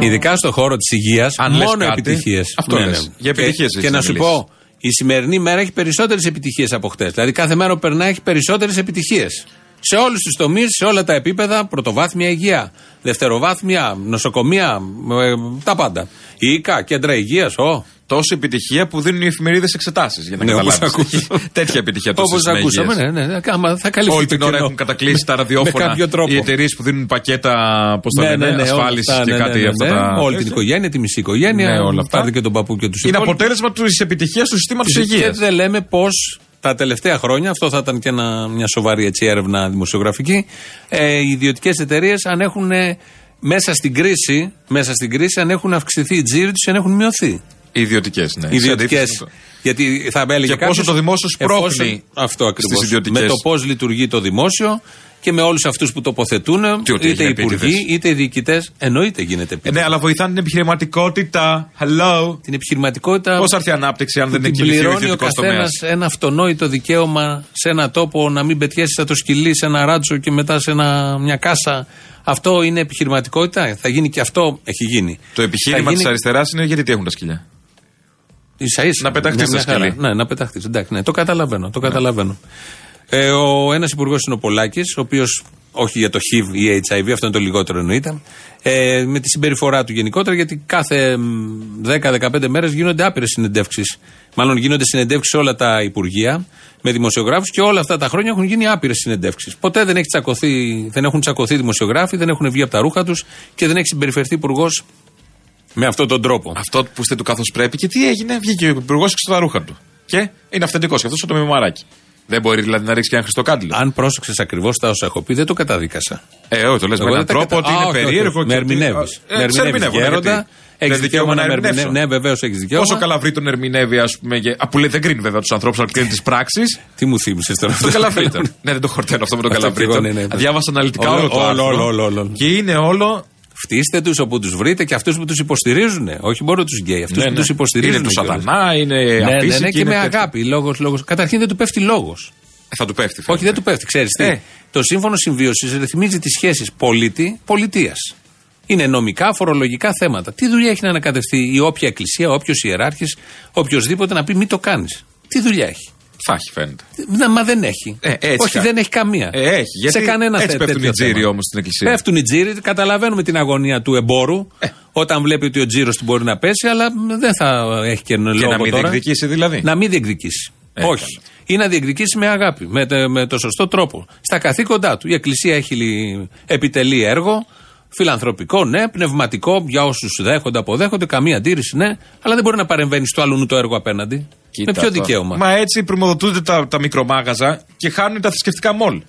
Ειδικά στον χώρο της υγείας, Αν λες μόνο κάτι, επιτυχίες. αυτό λες. Για επιτυχίες Και, έχεις και να να σου μιλήσεις. πω, η σημερινή μέρα έχει περισσότερες επιτυχίες από χτες. Δηλαδή κάθε μέρα που περνάει έχει περισσότερες επιτυχίες. Σε όλους τους τομείς, σε όλα τα επίπεδα, πρωτοβάθμια υγεία, δευτεροβάθμια, νοσοκομεία, ε, τα πάντα. Ίκα, κέντρα υγείας, ο. Τόση επιτυχία που δίνουν οι εφημερίδες εξετάσεις. Για να Ναι, όπως καταλάβεις. ακούσαμε. Τέτοια επιτυχία το Όπως σύστημα ακούσαμε, υγείας. ναι, ναι, ναι, άμα θα καλυφθεί Όλη το την ώρα κενό. έχουν κατακλείσει τα Με ραδιόφωνα κάποιο τρόπο. οι εταιρείες που δίνουν πακέτα πώς το Ναι, λένε, ναι, ναι, όλα ασφάλισης αυτά, και ναι, κάτι ναι, αυτά ναι. τα. Όλη την οικογένεια, τη μισή οικογένεια. Ναι, όλα αυτά. Πάρτε και τον παππού και τους Είναι υπόλοιπους. αποτέλεσμα της επιτυχίας του συστήματος Και υγείας. δεν λέμε πώς τα τελευταία χρόνια, αυτό θα ήταν και ένα, μια σοβαρή έτσι, έρευνα δημοσιογραφική, ε, οι ιδιωτικές εταιρείες αν έχουν ε, μέσα στην κρίση, μέσα στην κρίση αν έχουν αυξηθεί οι τζίροι τους ή αν έχουν μειωθεί. Οι ιδιωτικές, ναι. Οι ιδιωτικές. Σε αντίθεση με το- Γιατί θα έλεγε Και πόσο κάποιος, το δημόσιο σπρώχνει εφόσον- Αυτό ακριβώς. στις ιδιωτικές. Με το πώς λειτουργεί το δημόσιο και με όλους αυτούς που τοποθετούν, Τι ότι είτε έχει υπουργοί επίτηδες. είτε οι διοικητές. Εννοείται γίνεται Ε, επίτηδες. ναι, αλλά βοηθάνε την επιχειρηματικότητα. Hello. Την επιχειρηματικότητα. Πώς θα έρθει η ανάπτυξη αν δεν είναι την κινηθεί ο πληρώνει ο ιδιωτικό καθένας τομέα. ένα αυτονόητο δικαίωμα σε ένα τόπο να μην πετιέσει σαν το σκυλί σε ένα ράτσο και μετά σε ένα, μια κάσα. Αυτό είναι επιχειρηματικότητα. Θα γίνει και αυτό. Έχει γίνει. Το επιχείρημα Θα γίνει- τη αριστεράς είναι γιατί τι έχουν τα σκυλιά; Ίσα ίσα. Να πεταχτείς Μια- στα μια χαρά. σκυλή. Ναι, να πεταχτείς. Εντάξει, ναι, το καταλαβαίνω. Το καταλαβαίνω. Ε, ο ένας υπουργός είναι ο Πολάκης, ο οποίος όχι για το HIV ή HIV, αυτό είναι το λιγότερο εννοείται. Ε, με τη συμπεριφορά του γενικότερα, γιατί κάθε μ, 10-15 μέρες γίνονται άπειρες συνεντεύξεις. Μάλλον γίνονται συνεντεύξεις σε όλα τα υπουργεία με δημοσιογράφους και όλα αυτά τα χρόνια έχουν γίνει άπειρες συνεντεύξεις. Ποτέ δεν, έχει τσακωθεί, δεν έχουν τσακωθεί δημοσιογράφοι, δεν έχουν βγει από τα ρούχα τους και δεν έχει συμπεριφερθεί υπουργός με αυτόν τον τρόπο. Αυτό που είστε του καθώ πρέπει και τι έγινε, βγήκε ο υπουργός έξω τα ρούχα του. Και είναι αυθεντικός και αυτός το μεμαράκι. Δεν μπορεί δηλαδή να ρίξει και ένα χριστοκάντιλο. Αν πρόσεξες ακριβώς τα όσα έχω πει, δεν το καταδίκασα. Ε, όχι, το λες με Εγώ έναν δεν τα τρόπο κατα- ότι Α, είναι όχι, όχι, περίεργο όχι. Με ερμηνεύεις. Ε, Με σε ερμηνεύεις ερμηνεύω, γέροντα. γιατί Έχεις δεν δικαίωμα να με ερμηνεύσω. ερμηνεύει. Ναι, βεβαίως έχεις δικαίωμα. Πόσο καλά βρει τον ερμηνεύει, ας πούμε. και- Α, που λέει δεν κρίνει βέβαια τους ανθρώπους, αλλά κρίνει τις πράξεις. Τι μου θύμισες τώρα Το καλαβρίτον. ναι, δεν το χορταίνω αυτό με τον Αυτό και εγώ, καλαβρίτον. ναι, ναι. Διάβασα αναλυτικά Όλο, όλο το όλο, άρθρο. όλο, όλο, όλο. Και είναι όλο. Φτύστε τους όπου τους βρείτε και αυτούς που τους υποστηρίζουν. Όχι μόνο τους γκέι, αυτούς Ναι, που ναι. του υποστηρίζουν. Είναι του κιόλας. σατανά, είναι Ναι, ναι, αφύσικοι, ναι, και είναι με τέτοιο. αγάπη. Λόγος, λόγος. Καταρχήν δεν του πέφτει λόγος. Ε, Θα του πέφτει. Όχι, δεν του πέφτει. Ξέρεις τι; Ε. Το σύμφωνο συμβίωσης ρυθμίζει τις σχέσεις πολίτη-πολιτεία. Είναι νομικά, φορολογικά θέματα. Τι δουλειά έχει να ανακατευτεί η όποια εκκλησία, όποιος ιεράρχης, οποιοδήποτε να πει μην το κάνεις. Τι δουλειά έχει. Θα έχει, φαίνεται. Να, μα δεν έχει. Ε, έτσι Όχι, κα- δεν έχει καμία. Ε, έχει. Γιατί Σε κανένα έτσι θε- πέφτουν τέτοιο οι τζίροι θέμα. όμως στην εκκλησία. Πέφτουν οι τζίροι, καταλαβαίνουμε την αγωνία του εμπόρου Ε. όταν βλέπει ότι ο τζίρος του μπορεί να πέσει, αλλά δεν θα έχει και λόγο Και να μην τώρα. διεκδικήσει δηλαδή. Να μην διεκδικήσει. Ε, Όχι. Ή να διεκδικήσει με αγάπη, με, το- με το σωστό τρόπο. Στα καθήκοντά του. Η Εκκλησία έχει λι- επιτελεί έργο, φιλανθρωπικό, ναι, πνευματικό, για όσους δέχονται, αποδέχονται, καμία αντίρρηση, ναι, αλλά δεν μπορεί να παρεμβαίνει στο άλλου το έργο απέναντι. Κοίτα με ποιο τώρα. δικαίωμα; Μα έτσι πρημοδοτούνται τα, τα μικρομάγαζα και χάνουν τα θρησκευτικά μολ.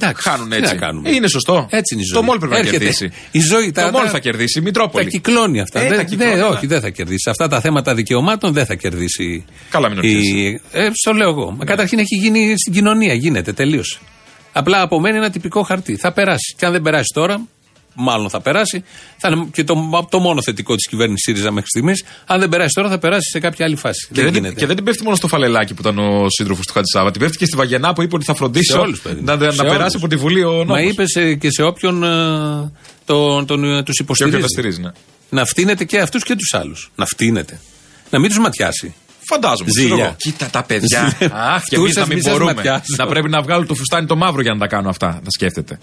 Εντάξει, Χάνουν τι έτσι. να κάνουμε. Ε, Είναι σωστό. Έτσι είναι η Το ζωή. μολ πρέπει να Έρχεται. κερδίσει. Η ζωή το τα- μολ τα- θα κερδίσει. Η Τα Μητρόπολη. κυκλώνει αυτά. Ε, δεν, τα κυκλώνει, δεν- αλλά. όχι, δεν θα κερδίσει. Αυτά τα θέματα δικαιωμάτων δεν θα κερδίσει. Καλά, μην η... ρωτήσεις. ε, Στο λέω εγώ. Μα Καταρχήν έχει γίνει στην κοινωνία. Γίνεται, τελείωσε. Απλά απομένει ένα τυπικό χαρτί. Θα περάσει. Και αν δεν περάσει τώρα, μάλλον θα περάσει. Θα είναι και το, το μόνο θετικό της κυβέρνησης ΣΥΡΙΖΑ μέχρι στιγμής. Αν δεν περάσει τώρα, θα περάσει σε κάποια άλλη φάση. Και δεν, γίνεται. και δεν την πέφτει μόνο στο φαλελάκι που ήταν ο σύντροφος του Χατζησάβα. Την πέφτει και στη Βαγενά που είπε ότι θα φροντίσει Σε όλους, παιδί. να, να, Σε περάσει όλους. από τη Βουλή ο νόμος. Μα είπες σε- και σε όποιον ε, τον, τον, ε, τους Και υποστηρίζει. όποιον τα στηρίζει, ναι. Να φτύνεται και αυτούς και τους άλλους. Να φτύνεται. Να μην τους ματιάσει. Φαντάζομαι. Ζήλια. ξέρω εγώ. Κοίτα τα παιδιά. Αχ, και Αυτούς εμεί να σας μην μη σας μπορούμε. ματιάζω. Να πρέπει να βγάλουν το φουστάνι το μαύρο για να τα κάνουν αυτά. Να σκέφτεται.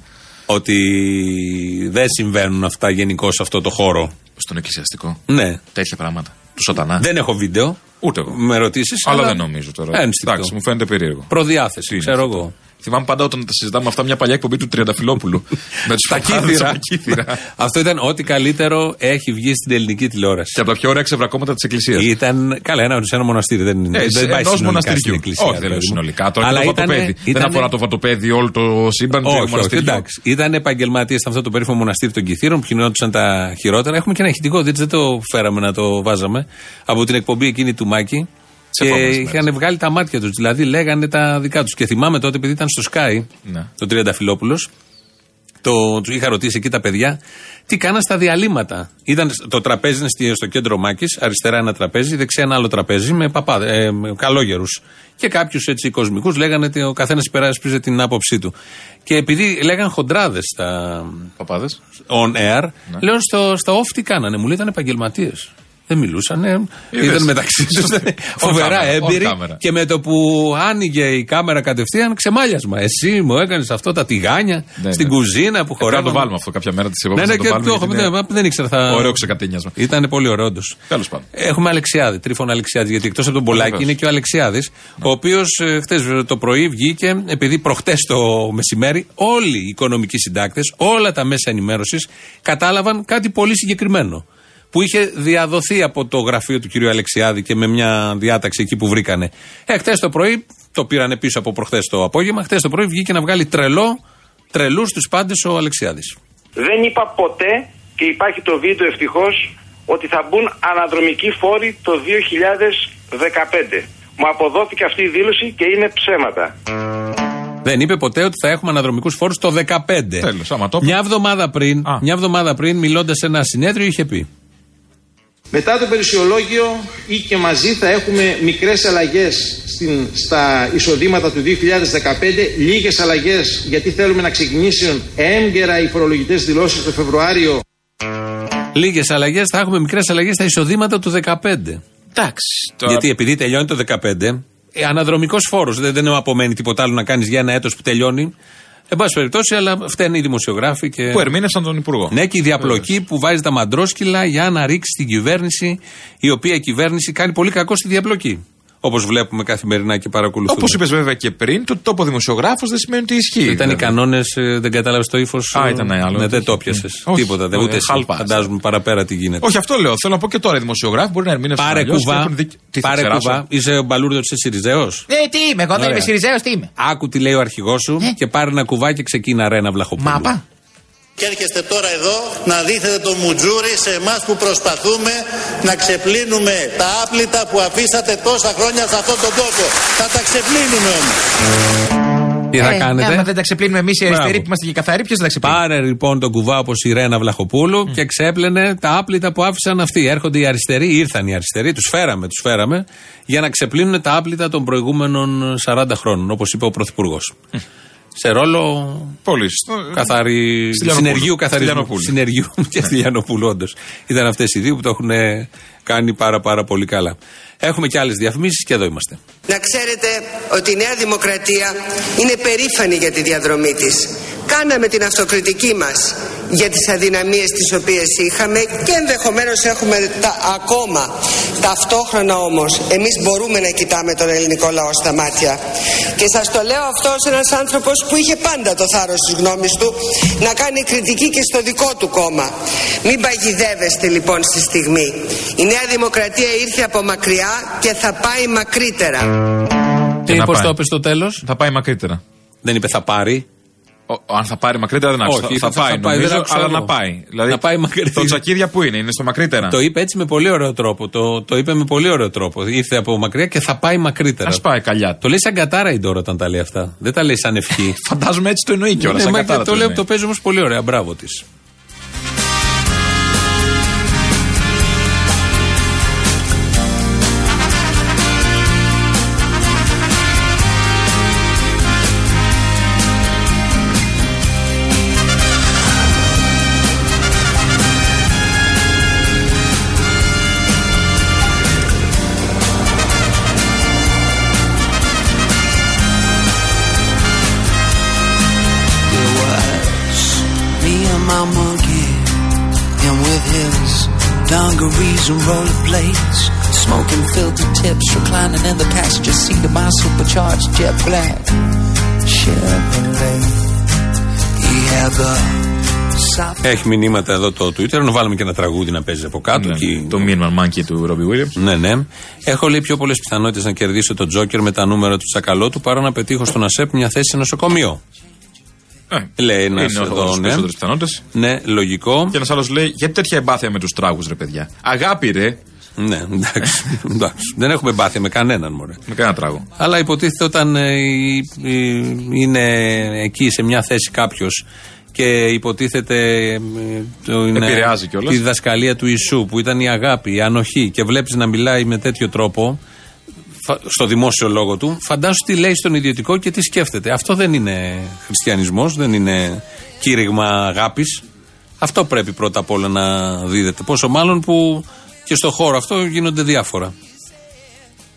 Ότι δεν συμβαίνουν αυτά γενικώ σε αυτό το χώρο. Στον εκκλησιαστικό. Ναι. Τέτοια πράγματα. Του σατανά. Δεν έχω βίντεο. Ούτε εγώ. Με ρωτήσει. Αλλά δεν νομίζω τώρα. Ένστικτο. Εντάξει, μου φαίνεται περίεργο. Προδιάθεση, Τι είναι ξέρω αυτό. εγώ. Θυμάμαι πάντα όταν τα συζητάμε αυτά μια παλιά εκπομπή του Τριανταφυλόπουλου. με του Τα κύθυρα. Αυτό ήταν ό,τι καλύτερο έχει βγει στην ελληνική τηλεόραση. Και από τα πιο ωραία ξεβρακώματα της Εκκλησίας. Ήταν. Καλά, ένα, σε ένα μοναστήρι. Δεν, Ε, δεν πάει ενός συνολικά μοναστηριού. στην εκκλησία. Όχι, δεν λέω παιδί μου. συνολικά. Τώρα Αλλά και το ήταν- βατοπέδι. Δεν ήταν- αφορά το βατοπέδι όλο το σύμπαν του Όχι, όχι, μοναστηριού. εντάξει. Ήταν επαγγελματίες σε αυτό το περίφημο μοναστήρι των Κυθύρων που γινόντουσαν τα χειρότερα. Έχουμε και ένα ηχητικό, δεν δεν το φέραμε να το βάζαμε. Από την εκπομπή εκείνη του Μάκη. Σε Και επόμενες είχαν βγάλει τα μάτια τους. Δηλαδή λέγανε τα δικά τους. Και θυμάμαι τότε, επειδή ήταν στο Sky, Ναι. το Τριανταφυλόπουλος, το, τους είχα ρωτήσει εκεί τα παιδιά τι κάναν στα διαλύματα; Ήταν, το τραπέζι είναι στη- στο κέντρο Μάκης, αριστερά ένα τραπέζι, δεξιά ένα άλλο τραπέζι με, παπάδε, ε, με καλόγερους. Και κάποιους έτσι κοσμικούς λέγανε ότι ο καθένας υπεράσπιζε την άποψή του. Και επειδή λέγαν χοντράδες στα Παπάδες. on air, Ναι. λέω στο, στα off τι κάνανε; Μου λέει ήταν επαγγελματίες. Δεν μιλούσαν. Είδες. Ήταν μεταξύ τους φοβερά κάμερα, έμπειροι. on κάμερα. Και με το που άνοιγε η κάμερα κατευθείαν, ξεμάλιασμα. Εσύ μου έκανες αυτό τα τηγάνια Ναι, στην ναι. κουζίνα που Πρέπει να χωράμε. το βάλουμε αυτό κάποια μέρα της Ναι, επόμενη. ναι, και το έχουμε. ναι, μα δεν ήξερα. Θα... Ωραίο ξεκατίνιασμα. Ήταν πολύ ωραίος, όντω. Τέλος πάντων. Έχουμε Αλεξιάδη, τρίφωνα Αλεξιάδης. Γιατί εκτός από τον Πολάκη Βεβαίως. είναι και ο Αλεξιάδης, ο οποίος χτε το πρωί βγήκε, επειδή προχτές το μεσημέρι όλοι οι οικονομικοί συντάκτες, όλα τα μέσα ενημέρωσης κατάλαβαν κάτι πολύ συγκεκριμένο. Που είχε διαδοθεί από το γραφείο του κυρίου Αλεξιάδη και με μια διάταξη εκεί που βρήκανε. Ε, χτες το πρωί, το πήρανε πίσω από προχθές το απόγευμα, χτες το πρωί βγήκε να βγάλει τρελό, τρελούς τους πάντες ο Αλεξιάδης. Δεν είπα ποτέ και υπάρχει το βίντεο ευτυχώς ότι θα μπουν αναδρομικοί φόροι το 2015. Μου αποδόθηκε αυτή η δήλωση και είναι ψέματα. Δεν είπε ποτέ ότι θα έχουμε αναδρομικούς φόρους το 2015. Τέλος, άμα το είπε. μια εβδομάδα πριν, Α. μια εβδομάδα πριν μιλώντας σε ένα συνέδριο, είχε πει. Μετά το περιουσιολόγιο ή και μαζί θα έχουμε μικρές αλλαγές στην, στα εισοδήματα του 2015, λίγες αλλαγές γιατί θέλουμε να ξεκινήσουν έγκαιρα οι φορολογητές δηλώσεις το Φεβρουάριο. Λίγες αλλαγές, θα έχουμε μικρές αλλαγές στα εισοδήματα του 2015. Εντάξει. Τώρα... Γιατί επειδή τελειώνει το 2015, ε, αναδρομικός φόρος. Δεν, δεν απομένει τίποτα άλλο να κάνεις για ένα έτος που τελειώνει. Εν πάση περιπτώσει, αλλά φταίνουν οι δημοσιογράφοι και. Που ερμήνευσαν τον Υπουργό. Ναι, και η διαπλοκή που βάζει τα μαντρόσκυλα για να ρίξει την κυβέρνηση, η οποία κυβέρνηση κάνει πολύ κακό στη διαπλοκή. Όπως βλέπουμε καθημερινά και παρακολουθούμε. Όπως είπες βέβαια και πριν, το τόπο δημοσιογράφος δεν σημαίνει ότι ισχύει. Ήταν οι βέβαια. κανόνες, δεν κατάλαβες το ύφος. Α, ήταν άλλο. Ναι, δεν το πιασε. Όχι. Τίποτα. Δεν, Όχι, ούτε εσύ. χαλπάς. Φαντάζομαι παραπέρα τι γίνεται. Όχι, αυτό λέω. Θέλω να πω και τώρα. Οι δημοσιογράφοι μπορεί να ερμηνεύσουν. Πάρε αλλιώς και κουβά. έχουν δίκιο. Τι θα Πάρε ξεράσω; κουβά. Είσαι ο Μπαλούρδος, είσαι Σιριζέος; Ε, τι είμαι, εγώ δεν είμαι Σιριζέος, τι είμαι. Άκου τι λέει ο αρχηγός σου και πάρε ένα κουβά και ξεκίνα ρένα βλαχοπούλου. Μάπα. Και έρχεστε τώρα εδώ να δείχνετε το μουτζούρι σε εμάς που προσπαθούμε να ξεπλύνουμε τα άπλυτα που αφήσατε τόσα χρόνια σε αυτόν τον τόπο. Θα τα ξεπλύνουμε όμως. Τι θα κάνετε; Άμα δεν τα ξεπλύνουμε εμείς οι αριστεροί Μπράβο. που είμαστε και καθαροί, ποιος θα τα ξεπλύνει; Πάρε λοιπόν τον κουβά όπως η Ρένα Βλαχοπούλου και ξέπλαινε τα άπλυτα που άφησαν αυτοί. Έρχονται οι αριστεροί, ήρθαν οι αριστεροί, τους φέραμε, τους φέραμε για να ξεπλύνουν τα άπλυτα των προηγούμενων 40 χρόνων, όπως είπε ο Πρωθυπουργός. Σε ρόλο Πολύ σωστό. καθαρι... Στυλιανοπούλου. συνεργείου καθαρισμού. Στυλιανοπούλου. Συνεργείου και Στυλιανοπούλου, όντως. Ήταν αυτές οι δύο που το έχουν κάνει πάρα πάρα πολύ καλά. Έχουμε και άλλες διαφημίσεις και εδώ είμαστε. Να ξέρετε ότι η Νέα Δημοκρατία είναι περήφανη για τη διαδρομή της. Κάναμε την αυτοκριτική μας για τις αδυναμίες τις οποίες είχαμε και ενδεχομένως έχουμε τα, ακόμα. Ταυτόχρονα όμως εμείς μπορούμε να κοιτάμε τον ελληνικό λαό στα μάτια. Και σας το λέω αυτό ως ένας άνθρωπος που είχε πάντα το θάρρος της γνώμης του να κάνει κριτική και στο δικό του κόμμα. Μην παγιδεύεστε λοιπόν στη στιγμή. Η Νέα Δημοκρατία ήρθε από μακριά και θα πάει μακρύτερα. Τι να πώ πάει. το είπε στο τέλος. Θα πάει μακρύτερα. Δεν είπε θα πάρει. Ο- αν θα πάρει μακρύτερα δεν άκουσα. Όχι, θα, θα- πάει, θα πάει, δεν νομίζω, άκουσα αλλά εγώ. να πάει. Δηλαδή, Να πάει μακρύτερα. Το τσακίδια που είναι, είναι στο μακρύτερα. Το είπε έτσι με πολύ ωραίο τρόπο. Το, το είπε με πολύ ωραίο τρόπο. Ήρθε από μακριά και θα πάει μακρύτερα. Α πάει καλιά. Το λέει σαν κατάρα η Ντόρα όταν τα λέει αυτά. Δεν τα λέει σαν ευχή. Φαντάζομαι έτσι το εννοεί κιόλας. Ναι, σαν μα κατάρα το, λέω, εννοεί. το παίζει όμως πολύ ωραία. Μπράβο της. Dungarees and rollerblades, smoking filter tips, reclining in the passenger seat of my supercharged jet black Chevrolet. He had the soft Έχει μηνύματα εδώ το Twitter. Να βάλουμε και ένα τραγούδι να παίζει από κάτω. Ναι, και- Το Μίνμαν Μάνκι του Ρόμπι Βίλιαμ. Ναι, ναι. Έχω λέει πιο πολλές πιθανότητες να κερδίσω τον Τζόκερ με τα νούμερα του Τσακαλώτου παρά να πετύχω στον ΑΣΕΠ μια θέση σε νοσοκομείο. Λέει ένας Ε, Είναι εδώ, ο ναι. περισσότερε πιθανότητε. Ναι, λογικό. Και ένας άλλος λέει: Γιατί τέτοια εμπάθεια με τους τράγους, ρε παιδιά; Αγάπη, ρε. Ναι, εντάξει. εντάξει. Δεν έχουμε εμπάθεια με κανέναν, μωρέ. Με κανένα τράγο. Αλλά υποτίθεται όταν ε, η- η- είναι εκεί σε μια θέση κάποιος και υποτίθεται ε, το είναι Επηρεάζει κιόλας. τη διδασκαλία του Ιησού που ήταν η αγάπη, η ανοχή και βλέπεις να μιλάει με τέτοιο τρόπο φα- στο δημόσιο λόγο του, φαντάσου τι λέει στον ιδιωτικό και τι σκέφτεται. Αυτό δεν είναι χριστιανισμός, δεν είναι κήρυγμα αγάπης. Αυτό πρέπει πρώτα απ' όλα να δίδεται. Πόσο μάλλον που και στο χώρο αυτό γίνονται διάφορα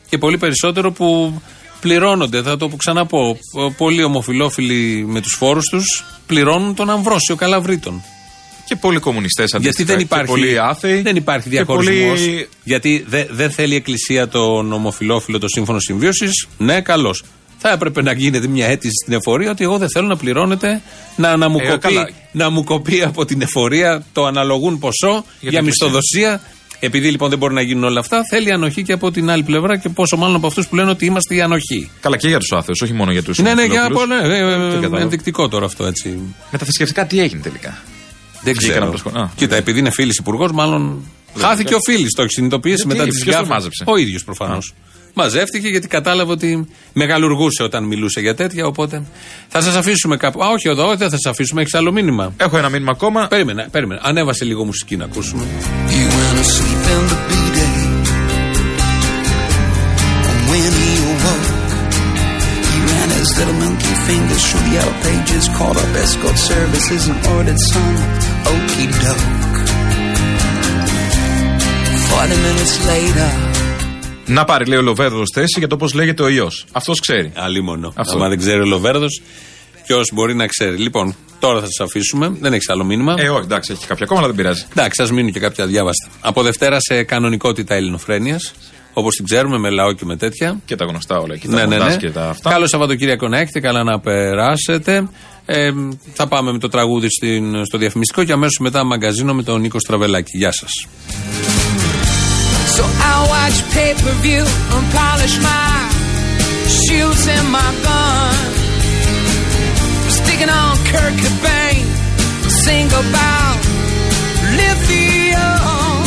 και πολύ περισσότερο που πληρώνονται, θα το ξαναπώ. Πολλοί ομοφιλόφιλοι με τους φόρους τους πληρώνουν τον Αμβρόσιο Καλαβρίτων. Και πολλοί κομμουνιστές Γιατί δεν υπάρχει, πολλοί άθεοι. δεν υπάρχει και διαχωρισμός. πολλοί- Γιατί δε- δεν θέλει η Εκκλησία τον ομοφιλόφιλο το σύμφωνο συμβίωσης. Ναι, καλώς. Θα έπρεπε να γίνεται μια αίτηση στην εφορία ότι εγώ δεν θέλω να πληρώνετε, να, να, μου, Ε, κοπεί, καλά. να μου κοπεί από την εφορία το αναλογούν ποσό για, την Εκκλησία. μισθοδοσία. Επειδή λοιπόν δεν μπορεί να γίνουν όλα αυτά, θέλει ανοχή και από την άλλη πλευρά και πόσο μάλλον από αυτούς που λένε ότι είμαστε η ανοχή. Καλά και για τους άθεους, όχι μόνο για τους Ναι, ναι, για να πω, ναι, ε, ε, Δεν κατάλαβα. ενδεικτικό τώρα αυτό έτσι. Με τα θρησκευτικά τι έγινε τελικά; Δεν Βγήκαν ξέρω. από το σχολείο. Α. Κοίτα, επειδή είναι φίλης υπουργός, μάλλον. Χάθηκε ο φίλης, το έχεις συνειδητοποιήσει Γιατί, μετά τη ποιος τον μάζεψε; Ο ίδιος προφανώς. Μαζεύτηκε γιατί κατάλαβε ότι μεγαλουργούσε όταν μιλούσε για τέτοια. Οπότε θα σας αφήσουμε κάπου. Α, όχι εδώ, δεν θα σας αφήσουμε. Έχεις άλλο μήνυμα. Έχω ένα μήνυμα ακόμα. Περίμενε, περίμενε. Ανέβασε λίγο μουσική να ακούσουμε. He went to sleep in the B-day. And when he awoke, he ran his little monkey fingers through the yellow pages, called up escort services and ordered some okey doke. Forty minutes later, Να πάρει, λέει ο Λοβέρδος θέση για το πώς λέγεται ο ιός. Αυτός ξέρει. Αλίμονο. Αυτό. Άμα δεν ξέρει ο Λοβέρδος, Ποιος μπορεί να ξέρει. Λοιπόν, τώρα θα σας αφήσουμε. Δεν έχει άλλο μήνυμα. Ε, όχι, εντάξει, έχει κάποια ακόμα, αλλά δεν πειράζει. Εντάξει, ας μείνουν και κάποια διάβαστα. Από Δευτέρα σε κανονικότητα ελληνοφρένειας. Όπως την ξέρουμε, με λαό και με τέτοια. Και τα γνωστά όλα εκεί. Τα Ναι, ναι, μοντάζ ναι. και τα αυτά. Καλό Σαββατοκύριακο να έχετε, καλά να περάσετε. Ε, θα πάμε με το τραγούδι στην, στο διαφημιστικό και αμέσω μετά μαγκαζίνο με τον Νίκο Στραβελάκη. Γεια σα. So I watch pay per view and polish my shoes and my gun. Sticking on Kurt Cobain, sing about lithium.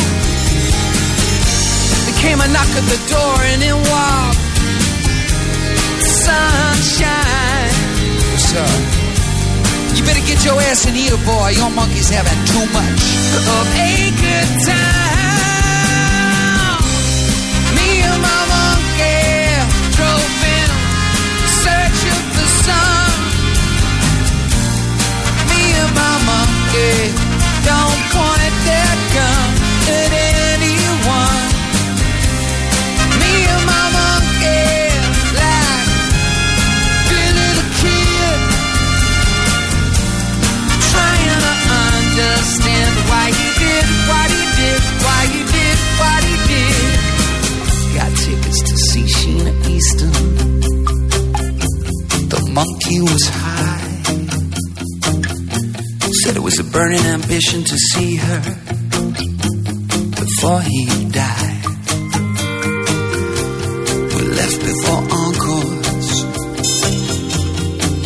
There came a knock at the door and in walked sunshine. What's up? You better get your ass in here, boy. Your monkey's having too much of a good time. Before he died. We left before encores.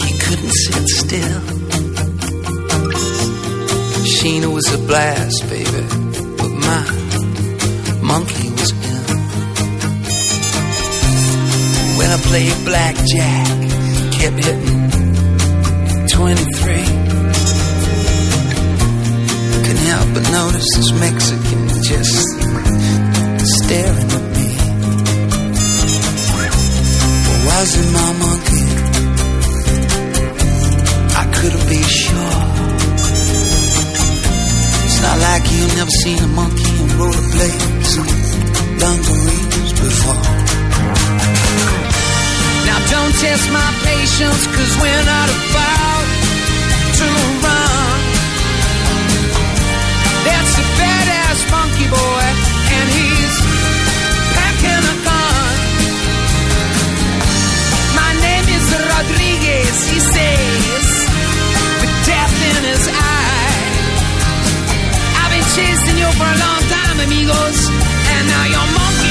He couldn't sit still. Sheena was a blast, baby, but my monkey was ill. When I played blackjack, kept hitting 23. Couldn't help but notice this Mexican just staring at me. Was it my monkey? I couldn't be sure. It's not like you never seen a monkey in rollerblades and dungarees before. Now don't test my patience, cause we're not about chasing you for a long time, amigos. And now you're mom